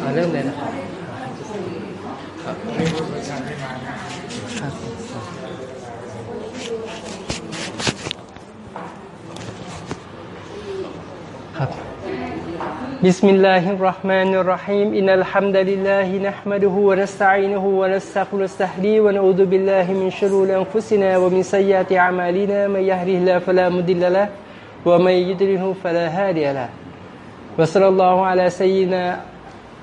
อ่าเริ่มเลยนะครับครับครับครับ بسم الله الرحمن الرحيم إن الحمد لله نحمده ونستعينه ونستغفره ونستهديه ونعوذ بالله من شرور أنفسنا ومن سيئات أعمالنا من يهده الله فلا مضل له ومن يضلله فلا هادي له وصلى الله على سيدنا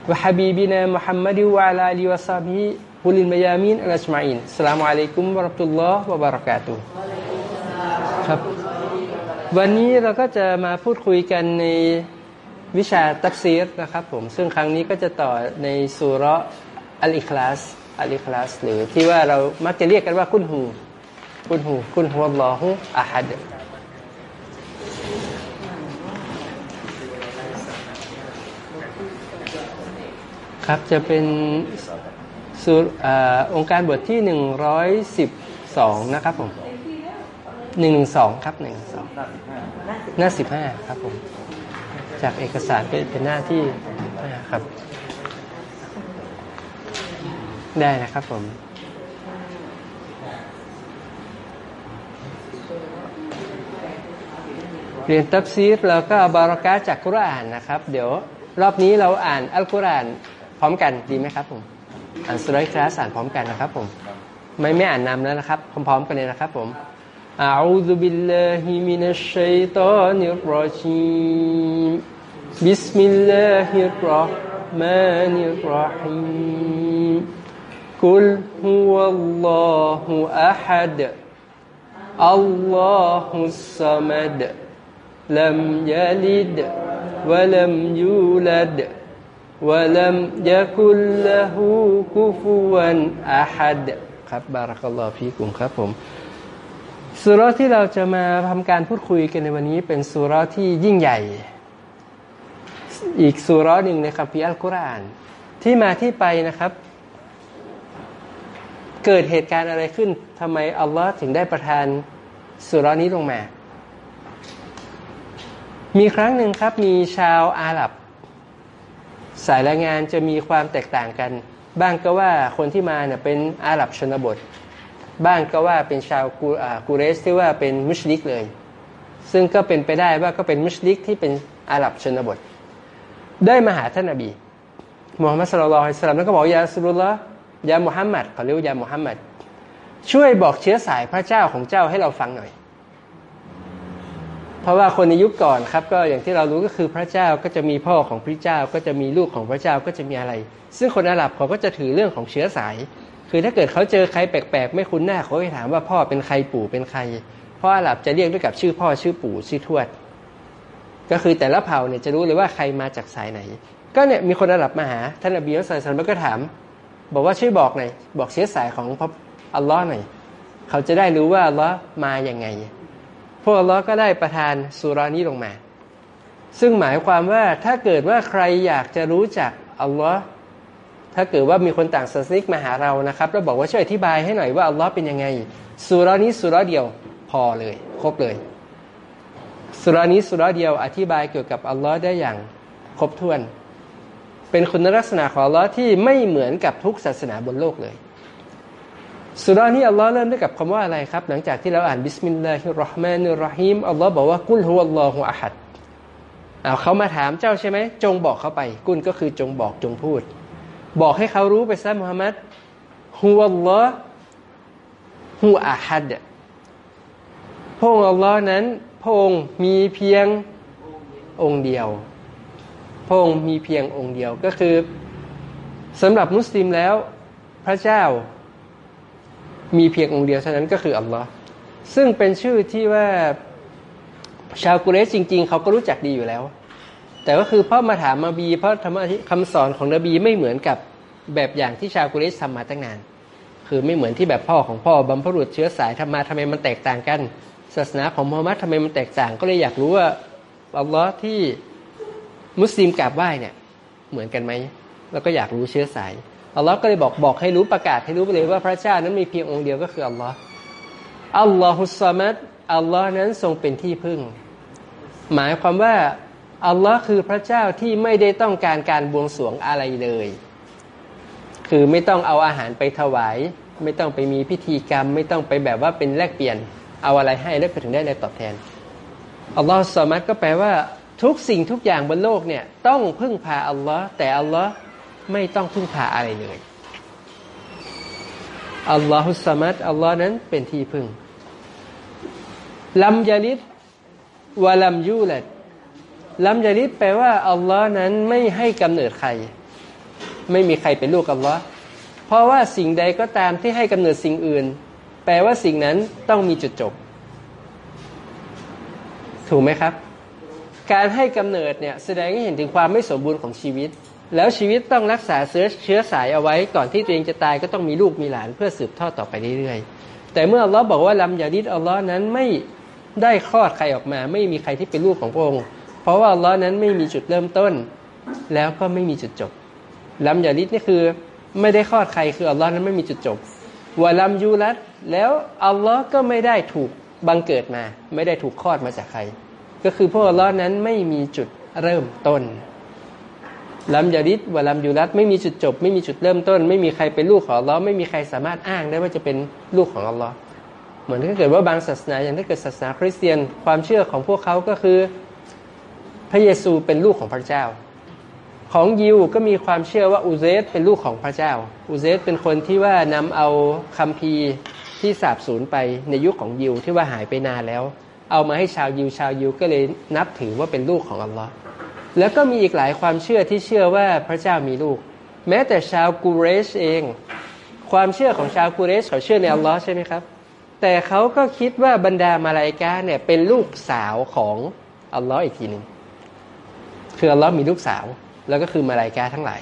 وحبيبنا محمد وعلى آله وصحبه أولي الميامين الأجمعين السلام عليكم ورحمة الله وبركاته ครับ วันนี้เราก็จะมาพูดคุยกันในวิชาตักซีรนะครับผม ซึ่งครั้งนี้ก็จะต่อในสุรอัลอิคลาสอัลอิคลาสหรือที่ว่าเรามักจะเรียกกันว่าคุนหูคุนหูคุนฮุวัลลอฮุอะฮัด ครับจะเป็นสุอองค์การบทที่หนึ่งร้อยสิบสองนะครับผมหนึ่งสองครับหนึ่งสองหน้าสิบห้าครับผม จากเอกสารเป็นเป็นหน้าที่ห้าครับ ได้นะครับผมเรียนตัฟซีรแล้วก็บารากาจากกุรอานนะครับ เดี๋ยวรอบนี้เราอ่านอัลกุรอาน พร้อมกันดีไหมครับผม อ่านสุรัยคลาสอ่านพร้อมกันนะครับผม ไม่ไม่อ่านนำแล้วนะครับ พร้อมๆกันเลยนะครับผม أعوذ بالله من الشيطان الرجيم بسم الله الرحمن الرحيم قل هو الله أحد الله الصمد لم يلد ولم يولد ولم يكن له كفوا أحد ครับบารักัลลอฮฺฟีกุมครับผมสุราที่เราจะมาทำการพูดคุยกันในวันนี้เป็นสุราที่ยิ่งใหญ่ อีกสุราหนึ่งในคัมภีร์อัลกุรอาน ที่มาที่ไปนะครับ เกิดเหตุการณ์อะไรขึ้นทำไมอัลลอฮ์ถึงได้ประทานสุรานี้ลงมา มีครั้งหนึ่งครับมีชาวอาหรับ สายรายงานจะมีความแตกต่างกัน บ้างก็ว่าคนที่มาเนี่ยเป็นอาหรับชนบท บ้างก็ว่าเป็นชาวกูกเรสที่ว่าเป็นมุชลิกเลย ซึ่งก็เป็นไปได้ว่าก็เป็นมุชลิกที่เป็นอาหรับชนบท ได้มาหาท่านนบีมูฮัมมัดสุลลัลฮิสลามแล้วก็บอกยาสุลละยามุฮัมมัดเขาเรียกว่ายามุฮัมมัดช่วยบอกเชื้อสายพระเจ้าของเจ้าให้เราฟังหน่อย เพราะว่าคนในยุคก่อนครับก็อย่างที่เรารู้ก็คือพระเจ้าก็จะมีพ่อของพระเจ้า ก็จะมีลูกของพระเจ้าก็จะมีอะไร ซึ่งคนอาหรับเขาก็จะถือเรื่องของเชื้อสาย คือถ้าเกิดเขาเจอใครแปลกๆ ไม่คุ้นหน้าเขาจะถามว่าพ่อเป็นใครปู่เป็นใครพราะอาหรับจะเรียกด้วยกับชื่อพ่อชื่อปู่ชื่อทวด ก็คือแต่ละเผ่าเนี่ยจะรู้เลยว่าใครมาจากสายไหน ก็เนี่ยมีคนอาหรับมาหาท่านอบีอัสลัมก็ถาม บอกว่าช่วยบอกหน่อยบอกเชื้อสายของพระอัลลอฮ์หน่อยเขาจะได้รู้ว่าอัลลอฮ์มาอย่างไง พวกอัลลอฮ์ก็ได้ประทานสุรานี้ลงมา ซึ่งหมายความว่าถ้าเกิดว่าใครอยากจะรู้จักอัลลอฮ์ถ้าเกิดว่ามีคนต่างศาสนิกมาหาเรานะครับแล้วบอกว่าช่วยอธิบายให้หน่อยว่าอัลลอฮ์เป็นยังไงสุรานี้สุราเดียวพอเลย ครบเลยสุรานี้สุราเดียวอธิบายเกี่ยวกับอัลลอฮ์ได้อย่างครบถ้วน เป็นคุณลักษณะของอัลลอฮ์ที่ไม่เหมือนกับทุกศาสนาบนโลกเลย สุรานี้อัลลอฮ์เริ่มด้วยกับคำว่าอะไรครับ หลังจากที่เราอ่านبسم الله الرحمن الرحيمอัลลอฮ์บอกว่าقل هو الله أحدเอาเขามาถามเจ้าใช่ไหมจงบอกเขาไป قل ก็คือจงบอกจงพูด บอกให้เขารู้ไปซะมุฮัมมัดฮุวัลลอฮ์ฮุอะฮัดพระองค์อัลลอฮ์นั้นพระองค์มีเพียงองค์เดียวพระองค์มีเพียงองค์เดียวก็คือสำหรับมุสลิมแล้วพระเจ้า มีเพียงองค์เดียวเท่านั้นก็คืออัลลอฮ์ซึ่งเป็นชื่อที่ว่าชาวกุเรชจริง ๆ เขาก็รู้จักดีอยู่แล้ว แต่ก็คือพ่อมาถามมาบีเพราะธรรมะคำสอนของนบีไม่เหมือนกับแบบอย่างที่ชาวกุเรชทำมาตั้งนาน คือไม่เหมือนที่แบบพ่อของพ่อบรรพบุรุษเชื้อสายทำมาทำไมมันแตกต่างกัน ศาสนาของมูฮัมมัดทำไมมันแตกต่าง ก็เลยอยากรู้ว่าอัลลอฮ์ที่มุสลิมกราบไหว้เนี่ยเหมือนกันไหมแล้วก็อยากรู้เชื้อสาย อัลลอฮ์ก็เลยบอกบอกให้รู้ประกาศให้รู้ไปเลยว่าพระเจ้านั้นมีเพียงองค์เดียวก็คืออัลลอฮ์อัลลอฮุสซามัดอัลลอฮ์นั้นทรงเป็นที่พึ่ง หมายความว่าอัลลอฮ์คือพระเจ้าที่ไม่ได้ต้องการการบวงสรวงอะไรเลย คือไม่ต้องเอาอาหารไปถวาย ไม่ต้องไปมีพิธีกรรม ไม่ต้องไปแบบว่าเป็นแลกเปลี่ยน เอาอะไรให้แล้วก็ถึงได้ในตอบแทนอัลลอฮ์สามัตก็แปลว่าทุกสิ่งทุกอย่างบนโลกเนี่ยต้องพึ่งพาอัลลอฮ์แต่อัลลอฮ์ ไม่ต้องพึ่งพาอะไรเลยอัลลอฮุสามัตอัลลอฮ์นั้นเป็นที่พึ่งลัมยาลิดวะลัมยูลัดลัมยาลิดแปลว่าอัลลอฮ์นั้นไม่ให้กำเนิดใคร ไม่มีใครเป็นลูกอัลลอฮ์เพราะว่าสิ่งใดก็ตามที่ให้กำเนิดสิ่งอื่น แปลว่าสิ่งนั้นต้องมีจุดจบ ถูกไหมครับ การให้กำเนิดเนี่ยแสดงให้เห็นถึงความไม่สมบูรณ์ของชีวิต แล้วชีวิตต้องรักษาเชื้อเชื้อสายเอาไว้ ก่อนที่ตัวเองจะตายก็ต้องมีลูกมีหลานเพื่อสืบทอดต่อไปเรื่อยๆ แต่เมื่ออัลลอฮ์บอกว่าลัมยาลิดอัลลอฮ์นั้นไม่ได้คลอดใครออกมา ไม่มีใครที่เป็นลูกของพระองค์ เพราะว่าอัลลอฮ์นั้นไม่มีจุดเริ่มต้น แล้วก็ไม่มีจุดจบลัมยาลิดนี่คือไม่ได้คลอดใครคืออัลลอฮ์นั้นไม่มีจุดจบวะลัมยูรัตแล้วอัลลอฮ์ก็ไม่ได้ถูกบังเกิดมา ไม่ได้ถูกคลอดมาจากใคร ก็คือพวกอัลลอฮ์นั้นไม่มีจุดเริ่มต้น ลัมยาริดวะลัมยูรัตไม่มีจุดจบ ไม่มีจุดเริ่มต้น ไม่มีใครเป็นลูกของอัลลอฮ์ไม่มีใครสามารถอ้างได้ว่าจะเป็นลูกของอัลลอฮ์เหมือนถ้าเกิดว่าบางศาสนาอย่างถ้าเกิดศาสนาคริสเตียนความเชื่อของพวกเขาก็คือพระเยซูเป็นลูกของพระเจ้า ของยิวก็มีความเชื่อว่าอุเซสเป็นลูกของพระเจ้าอุเซสเป็นคนที่ว่านำเอาคัมภีร์ที่สาบสูญไปในยุคของยิวที่ว่าหายไปนานแล้ว เอามาให้ชาวยิวชาวยิวก็เลยนับถือว่าเป็นลูกของอัลลอฮ์ แล้วก็มีอีกหลายความเชื่อที่เชื่อว่าพระเจ้ามีลูก แม้แต่ชาวกูเรชเอง ความเชื่อของชาวกูเรชเขาเชื่อในอัลลอฮ์ใช่ไหมครับ แต่เขาก็คิดว่าบรรดามาลายกาเนี่ยเป็นลูกสาวของอัลลอฮ์อีกทีหนึ่งคืออัลลอฮ์มีลูกสาว แล้วก็คือมาลายกาทั้งหลาย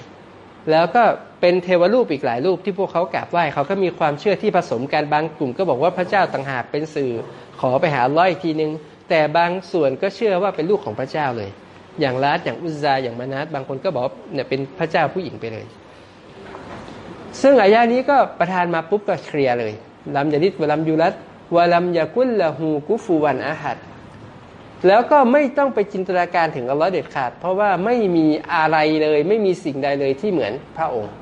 แล้วก็เป็นเทวรูปอีกหลายรูปที่พวกเขากราบไหว้เขาก็มีความเชื่อที่ผสมกันบางกลุ่ม ก็บอกว่าพระเจ้าต่างหากเป็นสื่อขอไปหาอัลลอฮ์อีกทีหนึ่งแต่บางส่วนก็เชื่อว่าเป็นลูกของพระเจ้าเลย อย่างลาดอย่างอุซาอย่างมานัดบางคนก็บอกเนี่ยเป็นพระเจ้าผู้หญิงไปเลย ซึ่งอายานี้ก็ประทานมาปุ๊บก็เคลียร์เลยลัมยาดิษวลัมยูรัตวลัมยากุลละหูกุฟูวันอาหัดแล้วก็ไม่ต้องไปจินตนาการถึงอัลลอฮ์เด็ดขาด เพราะว่าไม่มีอะไรเลย ไม่มีสิ่งใดเลยที่เหมือนพระองค์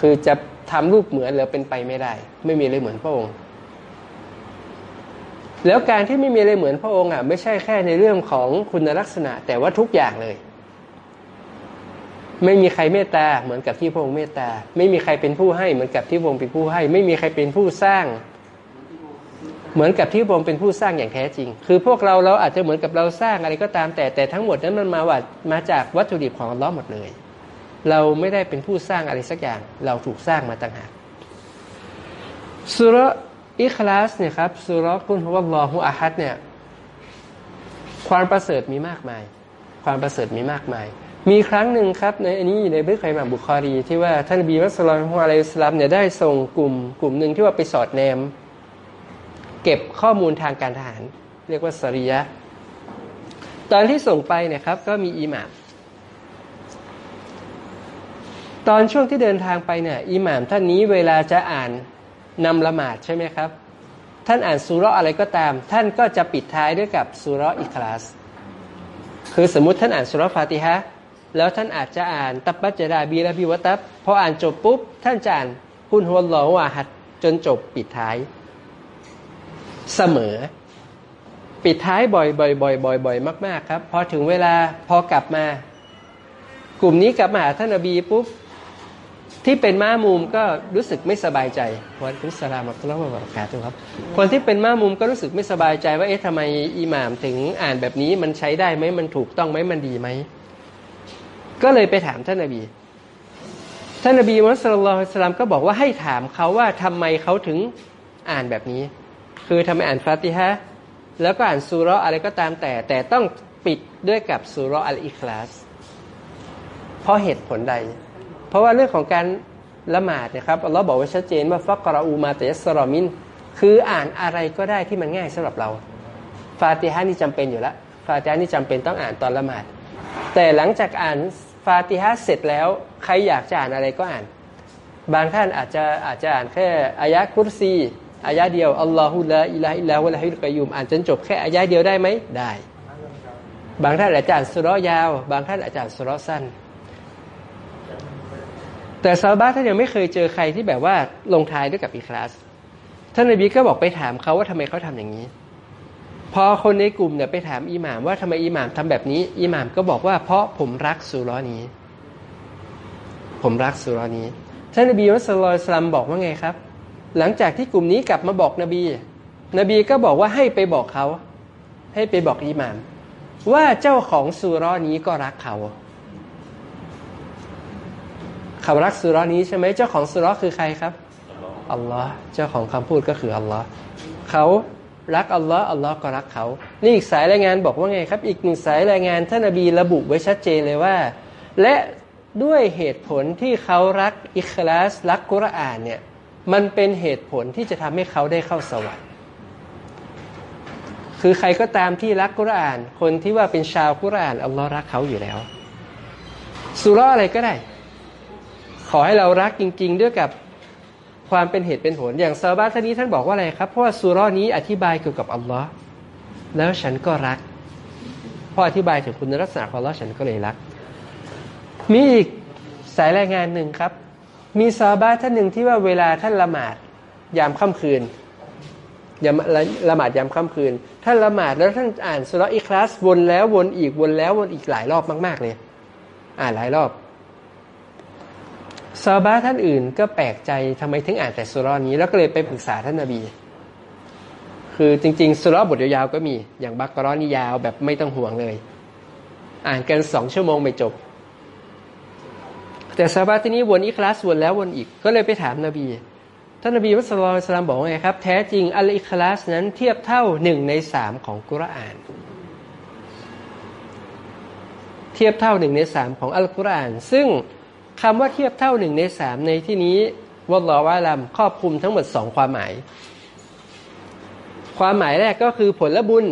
คือจะทำรูปเหมือนหรือเป็นไปไม่ได้ ไม่มีเลยเหมือนพระองค์ แล้วการที่ไม่มีอะไรเหมือนพระองค์อะไม่ใช่แค่ในเรื่องของคุณลักษณะ แต่ว่าทุกอย่างเลย ไม่มีใครเมตตาเหมือนกับที่พระองค์เมตตา ไม่มีใครเป็นผู้ให้เหมือนกับที่พระองค์เป็นผู้ให้ ไม่มีใครเป็นผู้สร้าง เหมือนกับที่พระองค์เป็นผู้สร้างอย่างแท้จริง คือพวกเราเราอาจจะเหมือนกับเราสร้างอะไรก็ตามแต่แต่ทั้งหมดนั้นมันมาว่ามาจากวัตถุดิบของอัลลอฮ์หมดเลย เราไม่ได้เป็นผู้สร้างอะไรสักอย่าง เราถูกสร้างมาต่างหากสุร อิคลาสเนี่ยครับสุรกุนฮุวัลลอฮุอะฮัดเนี่ยความประเสริฐมีมากมาย ความประเสริฐมีมากมาย มีครั้งหนึ่งครับในอันนี้ในเบคไคมาบุคอรี ที่ว่าท่านบีมุสลิมอะลัยฮิสลามเนี่ยได้ส่งกลุ่มกลุ่มหนึ่งที่ว่าไปสอดแนม เก็บข้อมูลทางการทหาร เรียกว่าสริยะ ตอนที่ส่งไปเนี่ยครับก็มีอิหม่ามตอนช่วงที่เดินทางไปเนี่ยอิหม่ามท่านนี้เวลาจะอ่าน นำละหมาดใช่ไหมครับ ท่านอ่านสุรอะไรก็ตาม ท่านก็จะปิดท้ายด้วยกับสุรอิคลาส คือสมมุติท่านอ่านสุรฟาติฮะแล้วท่านอาจจะอ่านตับบัจจดาบีและบิวตับพออ่านจบปุ๊บ ท่านจะอ่านคุนฮุลลอวาฮัดจนจบปิดท้าย เสมอ ปิดท้ายบ่อยบ่อยบ่อยบ่อยบ่อยมาก ๆ ครับ พอถึงเวลาพอกลับมา กลุ่มนี้กลับมาหาท่านอบีปุ๊บ ที่เป็นม้ามุมก็รู้สึกไม่สบายใจวันพุสลามอัลลอฮฺบารากาตุครับ คนที่เป็นม้ามุมก็รู้สึกไม่สบายใจว่าเอ๊ะทำไมอิหม่ามถึงอ่านแบบนี้มันใช้ได้ไหมมันถูกต้องไหมมันดีไหม ก็เลยไปถามท่านนบี ท่านนบีมุฮัมมัดสุลลัลสลามก็บอกว่าให้ถามเขาว่าทำไมเขาถึงอ่านแบบนี้ คือทำไมอ่านฟาติฮะแล้วก็อ่านซูรออะไรก็ตามแต่ แต่ต้องปิดด้วยกับซูรออัลอิคลาสเพราะเหตุผลใด เพราะว่าเรื่องของการละหมาดนะครับอัลลอฮ์บอกไว้ชัดเจนว่าฟักกราอูมาเตยสรอมิน คืออ่านอะไรก็ได้ที่มันง่ายสำหรับเรา ฟาติฮะนี่จำเป็นอยู่แล้วฟาติฮะนี่จำเป็นต้องอ่านตอนละหมาด แต่หลังจากอ่านฟาติฮะเสร็จแล้วใครอยากจะอ่านอะไรก็อ่าน บางท่านอาจจะอาจจะอ่านแค่อายะคุรซีอายะเดียวอัลลอฮุลาอิลาอิลาฮุลาฮิลกายุมอ่านจนจบแค่อายะเดียวได้ไหมได้ บางท่านอาจจะอ่านสุรยาว บางท่านอาจจะอ่านสุรสั้น แต่ซาบะท่านยังไม่เคยเจอใครที่แบบว่าลงท้ายด้วยกับอีคลาสท่านนบีก็บอกไปถามเขาว่าทำไมเขาทำอย่างนี้ พอคนในกลุ่มเนี่ยไปถามอิหม่ามว่าทำไมอิหม่ามทำแบบนี้ อิหม่ามก็บอกว่าเพราะผมรักสุรนี้ ผมรักสุรนี้ ท่านนบีมุสลิมบอกว่าไงครับ หลังจากที่กลุ่มนี้กลับมาบอกนบี นบีก็บอกว่าให้ไปบอกเขา ให้ไปบอกอิหม่าม ว่าเจ้าของสุรนี้ก็รักเขา เขารักสุรนี้ใช่ไหมเจ้าของสุรคือใครครับอัลลอฮ์เจ้าของคำพูดก็คืออัลลอฮ์เขารักอัลลอฮ์อัลลอฮ์ก็รักเขา นี่อีกสายรายงานบอกว่าไงครับ อีกหนึ่งสายรายงานท่านนบีระบุไว้ชัดเจนเลยว่า และด้วยเหตุผลที่เขารักอิคลาสรักกุรอานเนี่ยมันเป็นเหตุผลที่จะทำให้เขาได้เข้าสวรรค์ คือใครก็ตามที่รักกุรอาน คนที่ว่าเป็นชาวกุรอานอัลลอฮ์รักเขาอยู่แล้วสุราอะไรก็ได้ ขอให้เรารักจริง ๆ ด้วยกับความเป็นเหตุเป็นผล อย่างซาบาท่านนี้ท่านบอกว่าอะไรครับ เพราะว่าสุรานี้อธิบายเกี่ยวกับอัลลอฮ์แล้วฉันก็รักพออธิบายถึงคุณลักษณะของอัลลอฮ์ฉันก็เลยรัก มีอีกสายรายงานหนึ่งครับ มีซาบาท่านหนึ่งที่ว่าเวลาท่านละหมาดยามค่ำคืนยามละหมาดยามค่ำคืน ท่านละหมาดแล้วท่านอ่านสุรอีคลาสวนแล้ววนอีกวนแล้ววนอีกหลายรอบมาก ๆ เลย อ่านหลายรอบ ซาบะท่านอื่นก็แปลกใจทำไมถึงอ่านแต่สุรอนี้ แล้วก็เลยไปปรึกษาท่านนาบี คือจริง ๆ สุรบทยาวๆก็มีอย่างบักกรอนี่ยาวแบบไม่ต้องห่วงเลย อ่านกันสองชั่วโมงไม่จบ แต่ซาบะที่นี้วนอีคลาสวนแล้ววนอีกก็เลยไปถามนาบีท่านนบีมุสลิมบอกว่าไงครับ แท้จริงอัลอิคลาสนั้นเทียบเท่าหนึ่งในสามของกุรอาน เทียบเท่าหนึ่งในสามของอัลกุรอาน ซึ่ง คำว่าเทียบเท่าหนึ่งในสามในที่นี้วลลอวาลัมครอบคลุมทั้งหมดสองความหมาย ความหมายแรกก็คือผลบุญ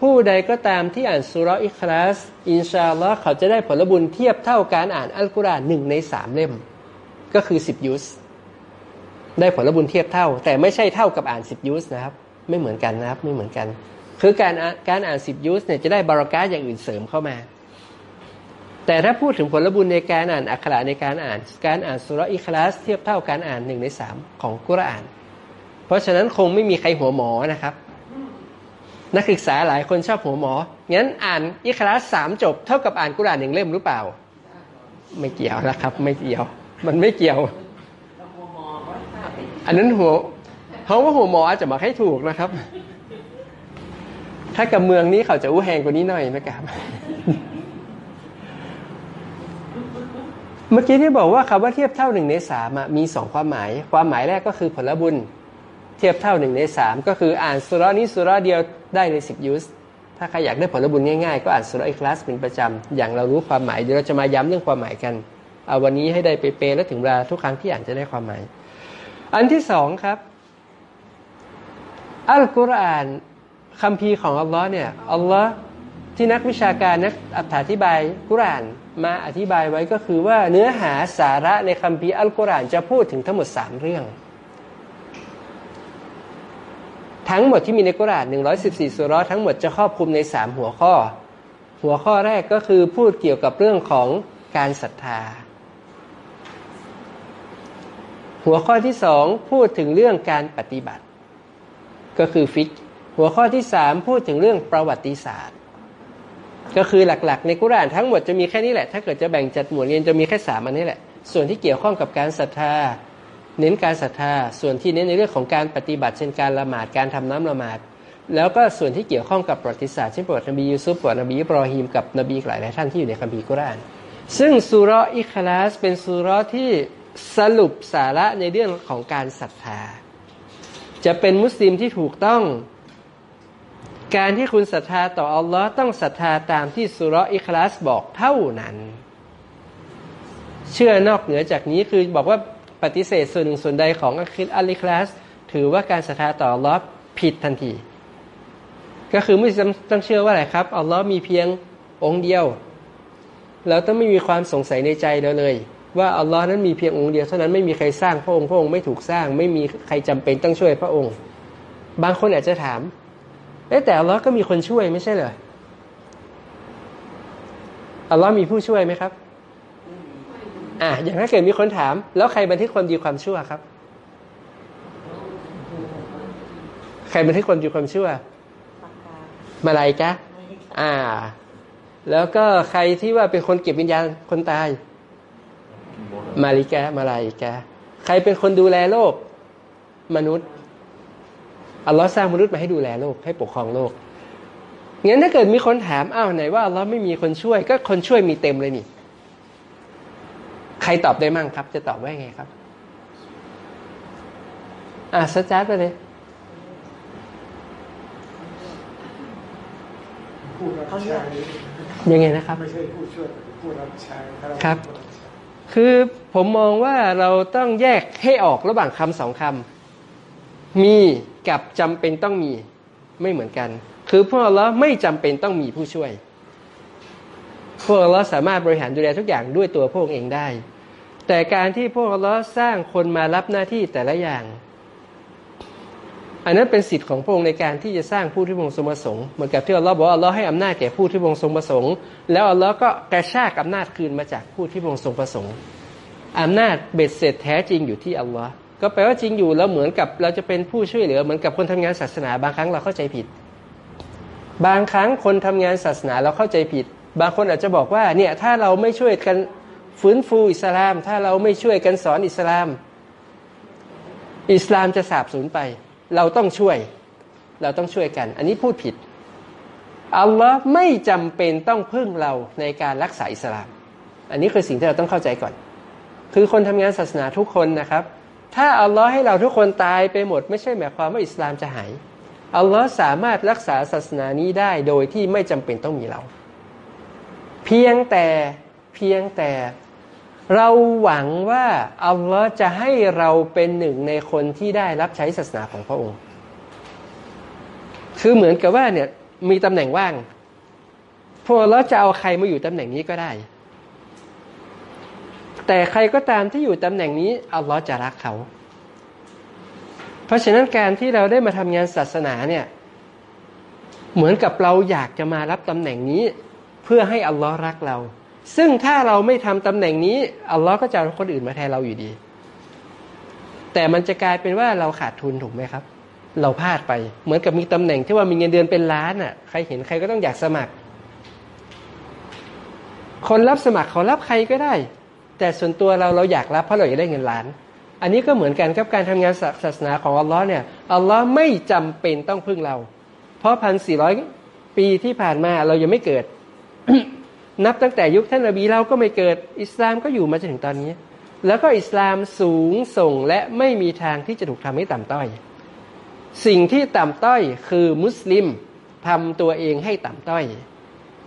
ผู้ใดก็ตามที่อ่านสุรอิคลาส อินชาลอเขาจะได้ผลบุญเทียบเท่าการอ่านอัลกุรอานหนึ่งในสามเล่ม ก็คือสิบยุสได้ผลบุญเทียบเท่า แต่ไม่ใช่เท่ากับอ่านสิบยุสนะครับ ไม่เหมือนกันนะครับไม่เหมือนกัน คือการการอ่านสิบยุสเนี่ยจะได้บารักาอย่างอื่นเสริมเข้ามา แต่ถ้าพูดถึงผลบุญในการอ่านอักขระในการอ่าน การอ่านสุรอิคลาสเทียบเท่าการอ่านหนึ่งในสามของกุรอาน เพราะฉะนั้นคงไม่มีใครหัวหมอนะครับ นักศึกษาหลายคนชอบหัวหมอ งั้นอ่านอิคลาสสามจบ เท่ากับอ่านกุรอานหนึ่งเล่มหรือเปล่า ไม่เกี่ยวนะครับ ไม่เกี่ยว มันไม่เกี่ยว อันนั้นหัวเขาว่าหัวหมออาจจะมาให้ถูกนะครับ ถ้ากับเมืองนี้เขาจะอู้แหงกว่านี้หน่อยนะครับ เมื่อกี้ที่บอกว่าคำว่าเทียบเท่าหนึ่งในสามมีสองความหมาย ความหมายแรกก็คือผลบุญ เทียบเท่าหนึ่งในสามก็คืออ่านสุรานี้สุราเดียวได้ในสิบยูสถ้าใครอยากได้ผลบุญง่ายๆ ก็อ่านสุราอีคลาสเป็นประจำอย่างเรารู้ความหมายเดี๋ยวเราจะมาย้ำเรื่องความหมายกันเอาวันนี้ให้ได้เป๊ะๆแล้วถึงเวลาทุกครั้งที่อ่านจะได้ความหมาย อันที่สองครับ อัลกุรอานคำพีของอัลลอฮ์เนี่ยอัลลอฮ์ที่นักวิชาการนักอธิบายกุรอาน มาอธิบายไว้ก็คือว่าเนื้อหาสาระในคัมภีร์อัลกุรอานจะพูดถึงทั้งหมดสามเรื่อง ทั้งหมดที่มีในกุรอาน114สุรทั้งหมดจะครอบคลุมในสามหัวข้อ หัวข้อแรกก็คือพูดเกี่ยวกับเรื่องของการศรัทธา หัวข้อที่สองพูดถึงเรื่องการปฏิบัติ ก็คือฟิกหัวข้อที่สามพูดถึงเรื่องประวัติศาสตร์ ก็คือหลักๆ ในกุรานทั้งหมดจะมีแค่นี้แหละ ถ้าเกิดจะแบ่งจัดหมวดเรียนจะมีแค่สามอันนี้แหละ ส่วนที่เกี่ยวข้องกับการศรัทธา เน้นการศรัทธา ส่วนที่เน้นในเรื่องของการปฏิบัติเช่นการละหมาดการทำน้ำละหมาด แล้วก็ส่วนที่เกี่ยวข้องกับประวัติศาสตร์เช่นประวัตินบียูซุฟประวัตินบีอิบรอฮีมกับนบีหลายหลายท่านที่อยู่ในคัมภีร์กุราน ซึ่งสุรอิคลาสเป็นสุรที่สรุปสาระในเรื่องของการศรัทธา จะเป็นมุสลิมที่ถูกต้อง การที่คุณศรัทธาต่ออัลลอฮ์ต้องศรัทธาตามที่สุรอิคลาสบอกเท่านั้น เชื่อนอกเหนือจากนี้คือบอกว่าปฏิเสธส่วนหนึ่งส่วนใดของอัคิดอัลลิคลาสถือว่าการศรัทธาต่ออัลลอฮ์ผิดทันที ก็คือไม่ต้องเชื่อว่าอะไรครับอัลลอฮ์มีเพียงองค์เดียว เราต้องไม่มีความสงสัยในใจเราเลย ว่าอัลลอฮ์นั้นมีเพียงองค์เดียวเท่านั้นไม่มีใครสร้างพระองค์พระองค์ไม่ถูกสร้าง ไม่มีใครจำเป็นต้องช่วยพระองค์ บางคนอาจจะถาม เอ๊แต่อัลลอฮ์ก็มีคนช่วยไม่ใช่เหรออัลลอฮ์มีผู้ช่วยไหมครับอะอย่างถ้าเกิดมีคนถาม แล้วใครบันทึกความดีความชั่วครับ ใครบันทึกความดีความชั่วมาลายกะอ่า แล้วก็ใครที่ว่าเป็นคนเก็บวิญญาณคนตาย มาลิกะมาลายกะใครเป็นคนดูแลโลก มนุษย์ อัลลอฮ์สร้างมนุษย์มาให้ดูแลโลกให้ปกครองโลกงั้นถ้าเกิดมีคนถามอ้าวไหนว่าอัลลอฮ์ไม่มีคนช่วย ก็คนช่วยมีเต็มเลยนี่ใครตอบได้มั่งครับ จะตอบว่าไงครับ อะสจาร์ไปเลยผู้รับใช้ยังไงนะครับไม่ใช่ผู้ช่วยผู้รับใช้ครับ คือผมมองว่าเราต้องแยกให้ออกระหว่างคำสองคำมี กับจำเป็นต้องมีไม่เหมือนกัน คือพวกเราไม่จำเป็นต้องมีผู้ช่วย พวกเราสามารถบริหารดูแลทุกอย่างด้วยตัวพวกเองได้ แต่การที่พวกเราสร้างคนมารับหน้าที่แต่ละอย่าง อันนั้นเป็นสิทธิ์ของพระองค์ในการที่จะสร้างผู้ที่พระองค์ทรงประสงค์เหมือนกับที่อัลลอฮ์บอกอัลลอฮ์ให้อำนาจแก่ผู้ที่พระองค์ทรงประสงค์ แล้วอัลลอฮ์ก็กระชากอำนาจคืนมาจากผู้ที่พระองค์ทรงประสงค์อำนาจเบ็ดเสร็จแท้จริงอยู่ที่อัลลอฮ์ ก็แปลว่าจริงอยู่แล้วเหมือนกับเราจะเป็นผู้ช่วยเหลือเหมือนกับคนทำงานศาสนา บางครั้งเราเข้าใจผิด บางครั้งคนทำงานศาสนาเราเข้าใจผิด บางคนอาจจะบอกว่าเนี่ยถ้าเราไม่ช่วยกันฟื้นฟูอิสลาม ถ้าเราไม่ช่วยกันสอนอิสลาม อิสลามจะสาบสูญไป เราต้องช่วย เราต้องช่วยกัน อันนี้พูดผิดอัลลอฮ์ไม่จำเป็นต้องพึ่งเราในการรักษาอิสลาม อันนี้คือสิ่งที่เราต้องเข้าใจก่อน คือคนทำงานศาสนาทุกคนนะครับ ถ้าอัลลอฮ์ให้เราทุกคนตายไปหมด ไม่ใช่หมายความว่าอิสลามจะหายอัลลอฮ์สามารถรักษาศาสนานี้ได้โดยที่ไม่จำเป็นต้องมีเรา เพียงแต่เพียงแต่เราหวังว่าอัลลอฮ์จะให้เราเป็นหนึ่งในคนที่ได้รับใช้ศาสนาของพระองค์ คือเหมือนกับว่าเนี่ยมีตำแหน่งว่างพวกเราจะเอาใครมาอยู่ตำแหน่งนี้ก็ได้ แต่ใครก็ตามที่อยู่ตำแหน่งนี้อัลลอฮ์จะรักเขา เพราะฉะนั้นการที่เราได้มาทำงานศาสนาเนี่ยเหมือนกับเราอยากจะมารับตำแหน่งนี้เพื่อให้อัลลอฮ์รักเรา ซึ่งถ้าเราไม่ทำตำแหน่งนี้อัลลอฮ์ก็จะเอาคนอื่นมาแทนเราอยู่ดี แต่มันจะกลายเป็นว่าเราขาดทุนถูกไหมครับ เราพลาดไป เหมือนกับมีตำแหน่งที่ว่ามีเงินเดือนเป็นล้านอะใครเห็นใครก็ต้องอยากสมัคร คนรับสมัครเขารับใครก็ได้ แต่ส่วนตัวเราเราอยากรับเพราะเราอยากได้เงินล้าน อันนี้ก็เหมือนกันกับการทำงานศาสนาของอัลลอฮ์เนี่ยอัลลอฮ์ไม่จำเป็นต้องพึ่งเรา เพราะพันสี่ร้อยปีที่ผ่านมาเรายังไม่เกิด นับตั้งแต่ยุคท่านนบีเราก็ไม่เกิดอิสลามก็อยู่มาจนถึงตอนนี้ แล้วก็อิสลามสูงส่งและไม่มีทางที่จะถูกทำให้ต่ำต้อย สิ่งที่ต่ำต้อยคือมุสลิมทำตัวเองให้ต่ำต้อย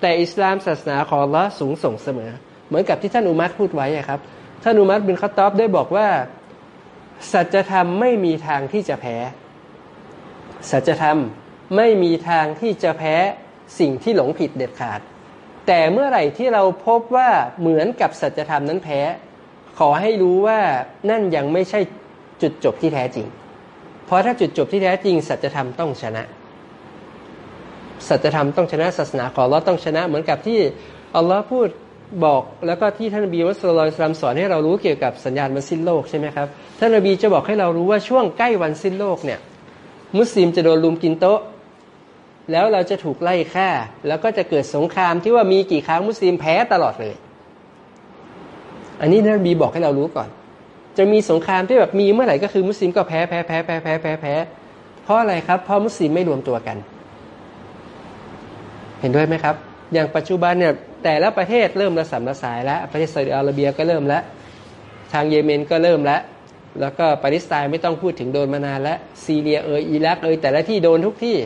แต่อิสลามศาสนาของอัละสูงส่งเสมอ เหมือนกับที่ท่านอุมัตพูดไว้ครับ ท่านอุมัตบินคาตอบได้บอกว่า สัจธรรมไม่มีทางที่จะแพ้ สัจธรรมไม่มีทางที่จะแพ้สิ่งที่หลงผิดเด็ดขาด แต่เมื่อไหร่ที่เราพบว่าเหมือนกับสัจธรรมนั้นแพ้ ขอให้รู้ว่านั่นยังไม่ใช่จุดจบที่แท้จริง เพราะถ้าจุดจบที่แท้จริง สัจธรรมต้องชนะ สัจธรรมต้องชนะศาสนาของเราต้องชนะ เหมือนกับที่อัลลอฮ์พูด บอกแล้วก็ที่ท่านนบีมุสลิมสอนให้เรารู้เกี่ยวกับสัญญาณวันสิ้นโลกใช่ไหมครับท่านนบีจะบอกให้เรารู้ว่าช่วงใกล้วันสิ้นโลกเนี่ยมุสลิมจะโดนลุมกินโต๊ะ แล้วเราจะถูกไล่ฆ่า แล้วก็จะเกิดสงครามที่ว่ามีกี่ครั้งมุสลิมแพ้ตลอดเลย อันนี้ท่านบีบอกให้เรารู้ก่อน จะมีสงครามที่แบบมีเมื่อไหร่ก็คือมุสลิมก็แพ้แพ้แพ้แพ้แพ้แพ้แพ้เพราะอะไรครับเพราะมุสลิมไม่รวมตัวกัน เห็นด้วยไหมครับ อย่างปัจจุบันเนี่ย แต่ละประเทศเริ่มระสำระสายแล้วประเทศซาอุดิอาระเบียก็เริ่มแล้ว ทางเยเมนก็เริ่มแล้ว แล้วก็ปาเลสไตน์ไม่ต้องพูดถึงโดนมานานแล้วซีเรียเอออิรักเออแต่ละที่โดนทุกที่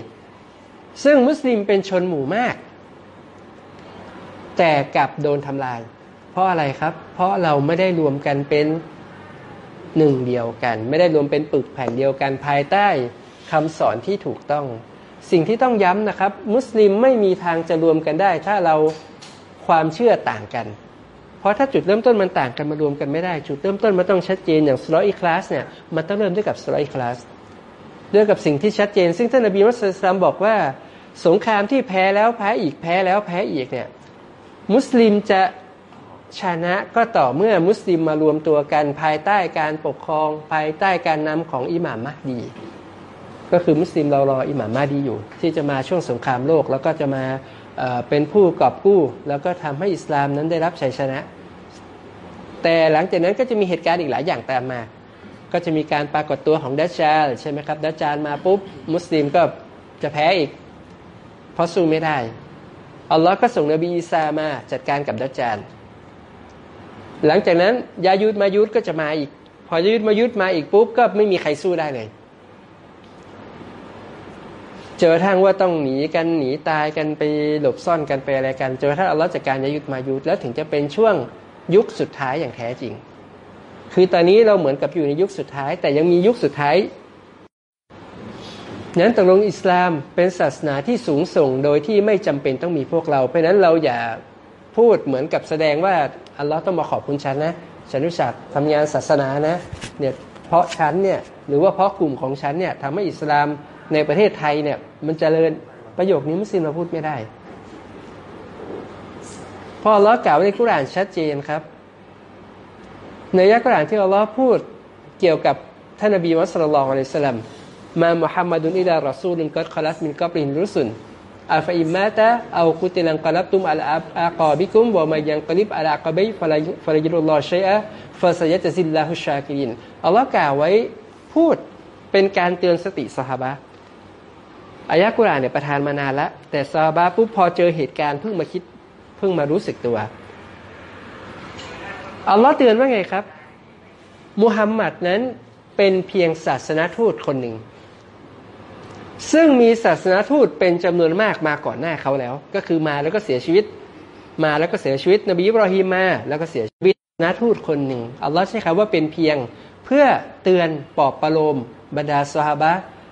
ซึ่งมุสลิมเป็นชนหมู่มาก แต่กลับโดนทำลาย เพราะอะไรครับ เพราะเราไม่ได้รวมกันเป็นหนึ่งเดียวกัน ไม่ได้รวมเป็นปึกแผ่นเดียวกันภายใต้คำสอนที่ถูกต้อง สิ่งที่ต้องย้ำนะครับ มุสลิมไม่มีทางจะรวมกันได้ ถ้าเรา ความเชื่อต่างกัน เพราะถ้าจุดเริ่มต้นมันต่างกันมารวมกันไม่ได้ จุดเริ่มต้นมันต้องชัดเจนอย่างสโลอีคลาสเนี่ยมันต้องเริ่มด้วยกับสโลอีคลาสด้วยกับสิ่งที่ชัดเจน ซึ่งท่านนบีมุสลิมบอกว่า สงครามที่แพ้แล้วแพ้อีกแพ้แล้วแพ้อีกเนี่ยมุสลิมจะชนะก็ต่อเมื่อมุสลิมมารวมตัวกันภายใต้การปกครอง ภายใต้การนำของอิหม่ามมะดี ก็คือมุสลิมเรารออิหม่ามมะดีอยู่ ที่จะมาช่วงสงครามโลกแล้วก็จะมา เป็นผู้กอบกู้ แล้วก็ทำให้อิสลามนั้นได้รับชัยชนะ แต่หลังจากนั้นก็จะมีเหตุการณ์อีกหลายอย่างตามมา ก็จะมีการปรากฏตัวของดัชจาลใช่ไหมครับดัชจาลมาปุ๊บมุสลิมก็จะแพ้อีก เพราะสู้ไม่ได้อัลลอฮ์ก็ส่งนบีอีสามาจัดการกับดัจจานหลังจากนั้นยายุดมายุดก็จะมาอีก พอยายุดมายุดมาอีกปุ๊บก็ไม่มีใครสู้ได้เลย จอทั้งว่าต้องหนีกันหนีตายกันไปหลบซ่อนกันไปอะไรกันเจอทั้งอัลลอฮ์จัดการยายุดมายุดแล้วถึงจะเป็นช่วงยุคสุดท้ายอย่างแท้จริง คือตอนนี้เราเหมือนกับอยู่ในยุคสุดท้าย แต่ยังมียุคสุดท้ายนั้นตกลงอิสลามเป็นศาสนาที่สูงส่งโดยที่ไม่จำเป็นต้องมีพวกเรา เพราะนั้นเราอย่าพูดเหมือนกับแสดงว่าอัลลอฮ์ต้องมาขอบคุณฉันนะฉันรู้จักทำงานศาสนานะเนี่ยเพราะฉันเนี่ยหรือว่าเพราะกลุ่มของฉันเนี่ยทำให้อิสลาม ในประเทศไทยเนี่ย มันจเจริญประโยคนี้มุสลิมเราพูดไม่ได้พออัลลอกล่าวในกุรานชัดเจนครับ ในยักกุรานที่อัลลอฮ์พูดเกี่ยวกับท่านนบีมุสลิมอะลัยสลามมามุฮัมมัดุนอิลารอซูลุนกัดคลัสมินกับรินรุสุนอัฟอิมมาตะเอาคุติลังกลับตุมอัลอาคาบิคุมวะมายังกลิบอัลอาคาบิฟลายฟลายรุลลอฮ์ชัยอะฟาสยะจะซิลลาฮุชาคิรินอัลลอฮ์กล่าวไว้พูดเป็นการเตือนสติสหบะ อายะกุรานเนี่ยประทานมานานแล้ว แต่ซาบะปุ๊บพอเจอเหตุการณ์เพิ่งมาคิดเพิ่งมารู้สึกตัวอัลลอฮ์เตือนว่าไงครับ มุฮัมมัดนั้นเป็นเพียงศาสนาทูตคนหนึ่ง ซึ่งมีศาสนาทูตเป็นจำนวนมากมาก่อนหน้าเขาแล้ว ก็คือมาแล้วก็เสียชีวิต มาแล้วก็เสียชีวิต นบีอิบรอฮีมมาแล้วก็เสียชีวิตนาทูตคนหนึ่งอัลลอฮ์ใช้คำว่าเป็นเพียงเพื่อเตือนปลอบประโลมบรรดาสฮาบะ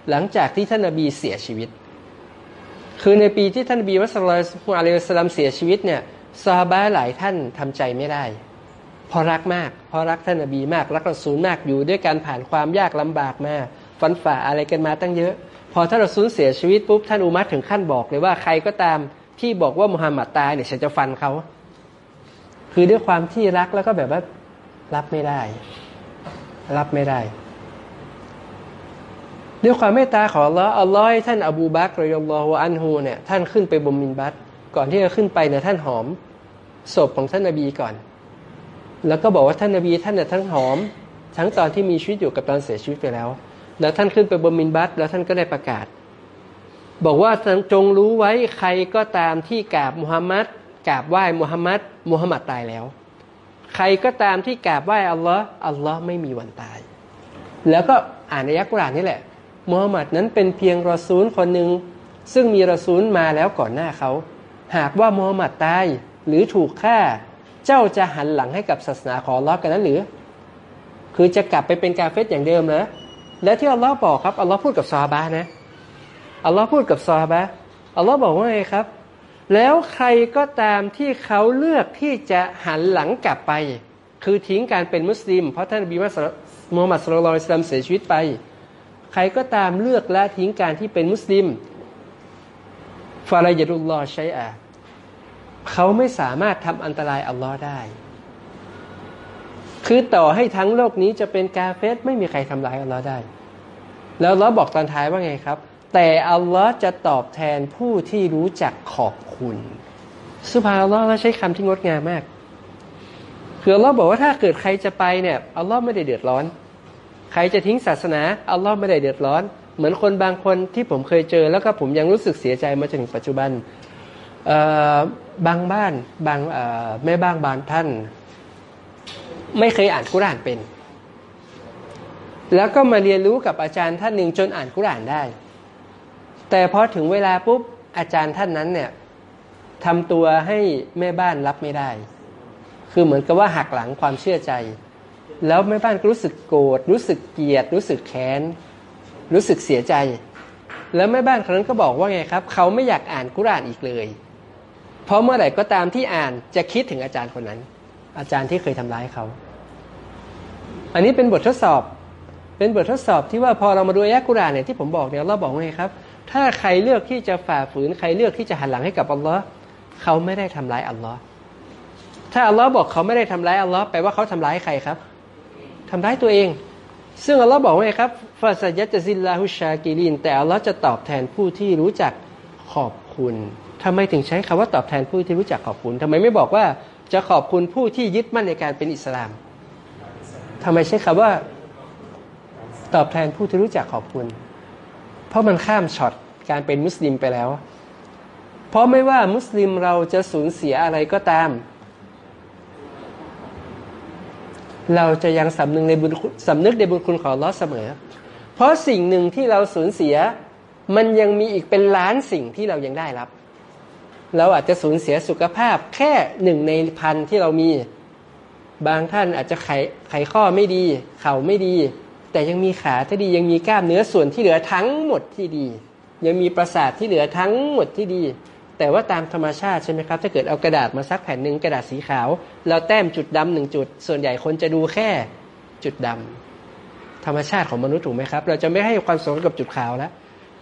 หลังจากที่ท่านนบีเสียชีวิต คือในปีที่ท่านนบีมุสลิมอะลัยฮิสลามเสียชีวิตเนี่ยซาบะหลายท่านทำใจไม่ได้เพราะรักมากเพราะรักท่านนบีมากรักรอซูลมากอยู่ด้วยการผ่านความยากลำบากมาฟันฝ่าอะไรกันมาตั้งเยอะ พอท่านรอซูลเสียชีวิตปุ๊บท่านอุมัตถึงขั้นบอกเลยว่าใครก็ตามที่บอกว่ามุฮัมมัดตายเนี่ยฉันจะฟันเขาคือด้วยความที่รักแล้วก็แบบว่ารับไม่ได้ รับไม่ได้ ด้วยความเมตตาของอัลลอฮ์อัลลอฮ์ท่านอบูบักรอยลลอฮฺอันฮูเนี่ยท่านขึ้นไปบนมินบัตก่อนที่จะขึ้นไปเนี่ยท่านหอมศพของท่านนบีก่อน แล้วก็บอกว่าท่านนบีท่านเนี่ยทั้งหอม ทั้งตอนที่มีชีวิตอยู่กับตอนเสียชีวิตไปแล้ว แล้วท่านขึ้นไปบนมินบัตแล้วท่านก็ได้ประกาศ บอกว่าจงรู้ไว้ใครก็ตามที่กราบมุฮัมมัดกราบไหว้มุฮัมมัดมุฮัมมัดตายแล้ว ใครก็ตามที่กราบไหว้อัลลอฮ์อัลลอฮ์ไม่มีวันตาย แล้วก็อ่านในยักษ์กุรานนี่แหละ มุฮัมมัดนั้นเป็นเพียงรอซูลคนหนึ่งซึ่งมีรอซูลมาแล้วก่อนหน้าเขา หากว่ามุฮัมมัดตายหรือถูกฆ่า เจ้าจะหันหลังให้กับศาสนาของลอกันนั้นหรือ คือจะกลับไปเป็นกาเฟตอย่างเดิมเหรอและที่อัลลอฮ์บอกครับอัลลอฮ์พูดกับซาบะนะอัลลอฮ์พูดกับซาบะอัลลอฮ์บอกว่าไงครับ แล้วใครก็ตามที่เขาเลือกที่จะหันหลังกลับไป คือทิ้งการเป็นมุสลิม เพราะท่านบีมัสมูฮัมมัดสุลลัลอิสลามเสียชีวิตไป ใครก็ตามเลือกละทิ้งการที่เป็นมุสลิมฟารายดุลลอใช้อะเขาไม่สามารถทำอันตรายอัลลอฮ์ได้ คือต่อให้ทั้งโลกนี้จะเป็นกาเฟสไม่มีใครทำร้ายอัลลอฮ์ได้ แล้วเราบอกตอนท้ายว่าไงครับ แต่อัลลอฮ์จะตอบแทนผู้ที่รู้จักขอบคุณ สุภาอัลลอฮ์ใช้คำที่งดงามมากคืออัลลอฮ์บอกว่าถ้าเกิดใครจะไปเนี่ยอัลลอฮ์ไม่ได้เดือดร้อน ใครจะทิ้งศาสนาอัลลอฮ์ไม่ได้เดือดร้อน เหมือนคนบางคนที่ผมเคยเจอ แล้วก็ผมยังรู้สึกเสียใจมาจนถึงปัจจุบันบางบ้านบางแม่บ้างบางท่าน ไม่เคยอ่านกุรานเป็น แล้วก็มาเรียนรู้กับอาจารย์ท่านหนึ่งจนอ่านกุรานได้ แต่พอถึงเวลาปุ๊บอาจารย์ท่านนั้นเนี่ยทำตัวให้แม่บ้านรับไม่ได้ คือเหมือนกับว่าหักหลังความเชื่อใจ แล้วแม่บ้านก็รู้สึกโกรธรู้สึกเกลียด รู้สึกแค้น รู้สึกเสียใจ แล้วแม่บ้านคนนั้นก็บอกว่าไงครับ เขาไม่อยากอ่านกุรานอีกเลย เพราะเมื่อไหร่ก็ตามที่อ่านจะคิดถึงอาจารย์คนนั้น อาจารย์ที่เคยทำร้ายเขา อันนี้เป็นบททดสอบ เป็นบททดสอบที่ว่าพอเรามาดูอายะกุรานเนี่ยที่ผมบอกเนี่ยเราบอกไงครับ ถ้าใครเลือกที่จะฝ่าฝืนใครเลือกที่จะหันหลังให้กับอัลลอฮ์เขาไม่ได้ทำร้ายอัลลอฮ์ถ้าอัลลอฮ์บอกเขาไม่ได้ทำร้ายอัลลอฮ์แปลว่าเขาทำร้ายใครครับ ทำร้ายตัวเอง ซึ่งอัลลอฮ์บอกว่าไงครับฟาสัยจะซิลลาฮุชากิลินแต่อัลลอฮ์จะตอบแทนผู้ที่รู้จักขอบคุณทำไมถึงใช้คำว่าตอบแทนผู้ที่รู้จักขอบคุณทำไมไม่บอกว่าจะขอบคุณผู้ที่ยึดมั่นในการเป็นอิสลามทำไมใช้คำว่าตอบแทนผู้ที่รู้จักขอบคุณ เพราะมันข้ามช็อตการเป็นมุสลิมไปแล้ว เพราะไม่ว่ามุสลิมเราจะสูญเสียอะไรก็ตาม เราจะยังสำนึกในบุญสำนึกในบุญคุณของลอเสมอ เพราะสิ่งหนึ่งที่เราสูญเสีย มันยังมีอีกเป็นล้านสิ่งที่เรายังได้รับ เราอาจจะสูญเสียสุขภาพแค่หนึ่งในพันที่เรามี บางท่านอาจจะไขไขข้อไม่ดี เข่าไม่ดี แต่ยังมีขาที่ดียังมีกล้ามเนื้อส่วนที่เหลือทั้งหมดที่ดี ยังมีประสาทที่เหลือทั้งหมดที่ดี แต่ว่าตามธรรมชาติใช่ไหมครับ ถ้าเกิดเอากระดาษมาซักแผ่นหนึ่งกระดาษสีขาว เราแต้มจุดดำหนึ่งจุด ส่วนใหญ่คนจะดูแค่จุดดำธรรมชาติของมนุษย์ถูกไหมครับ เราจะไม่ให้ความสำคัญกับจุดขาวแล้ว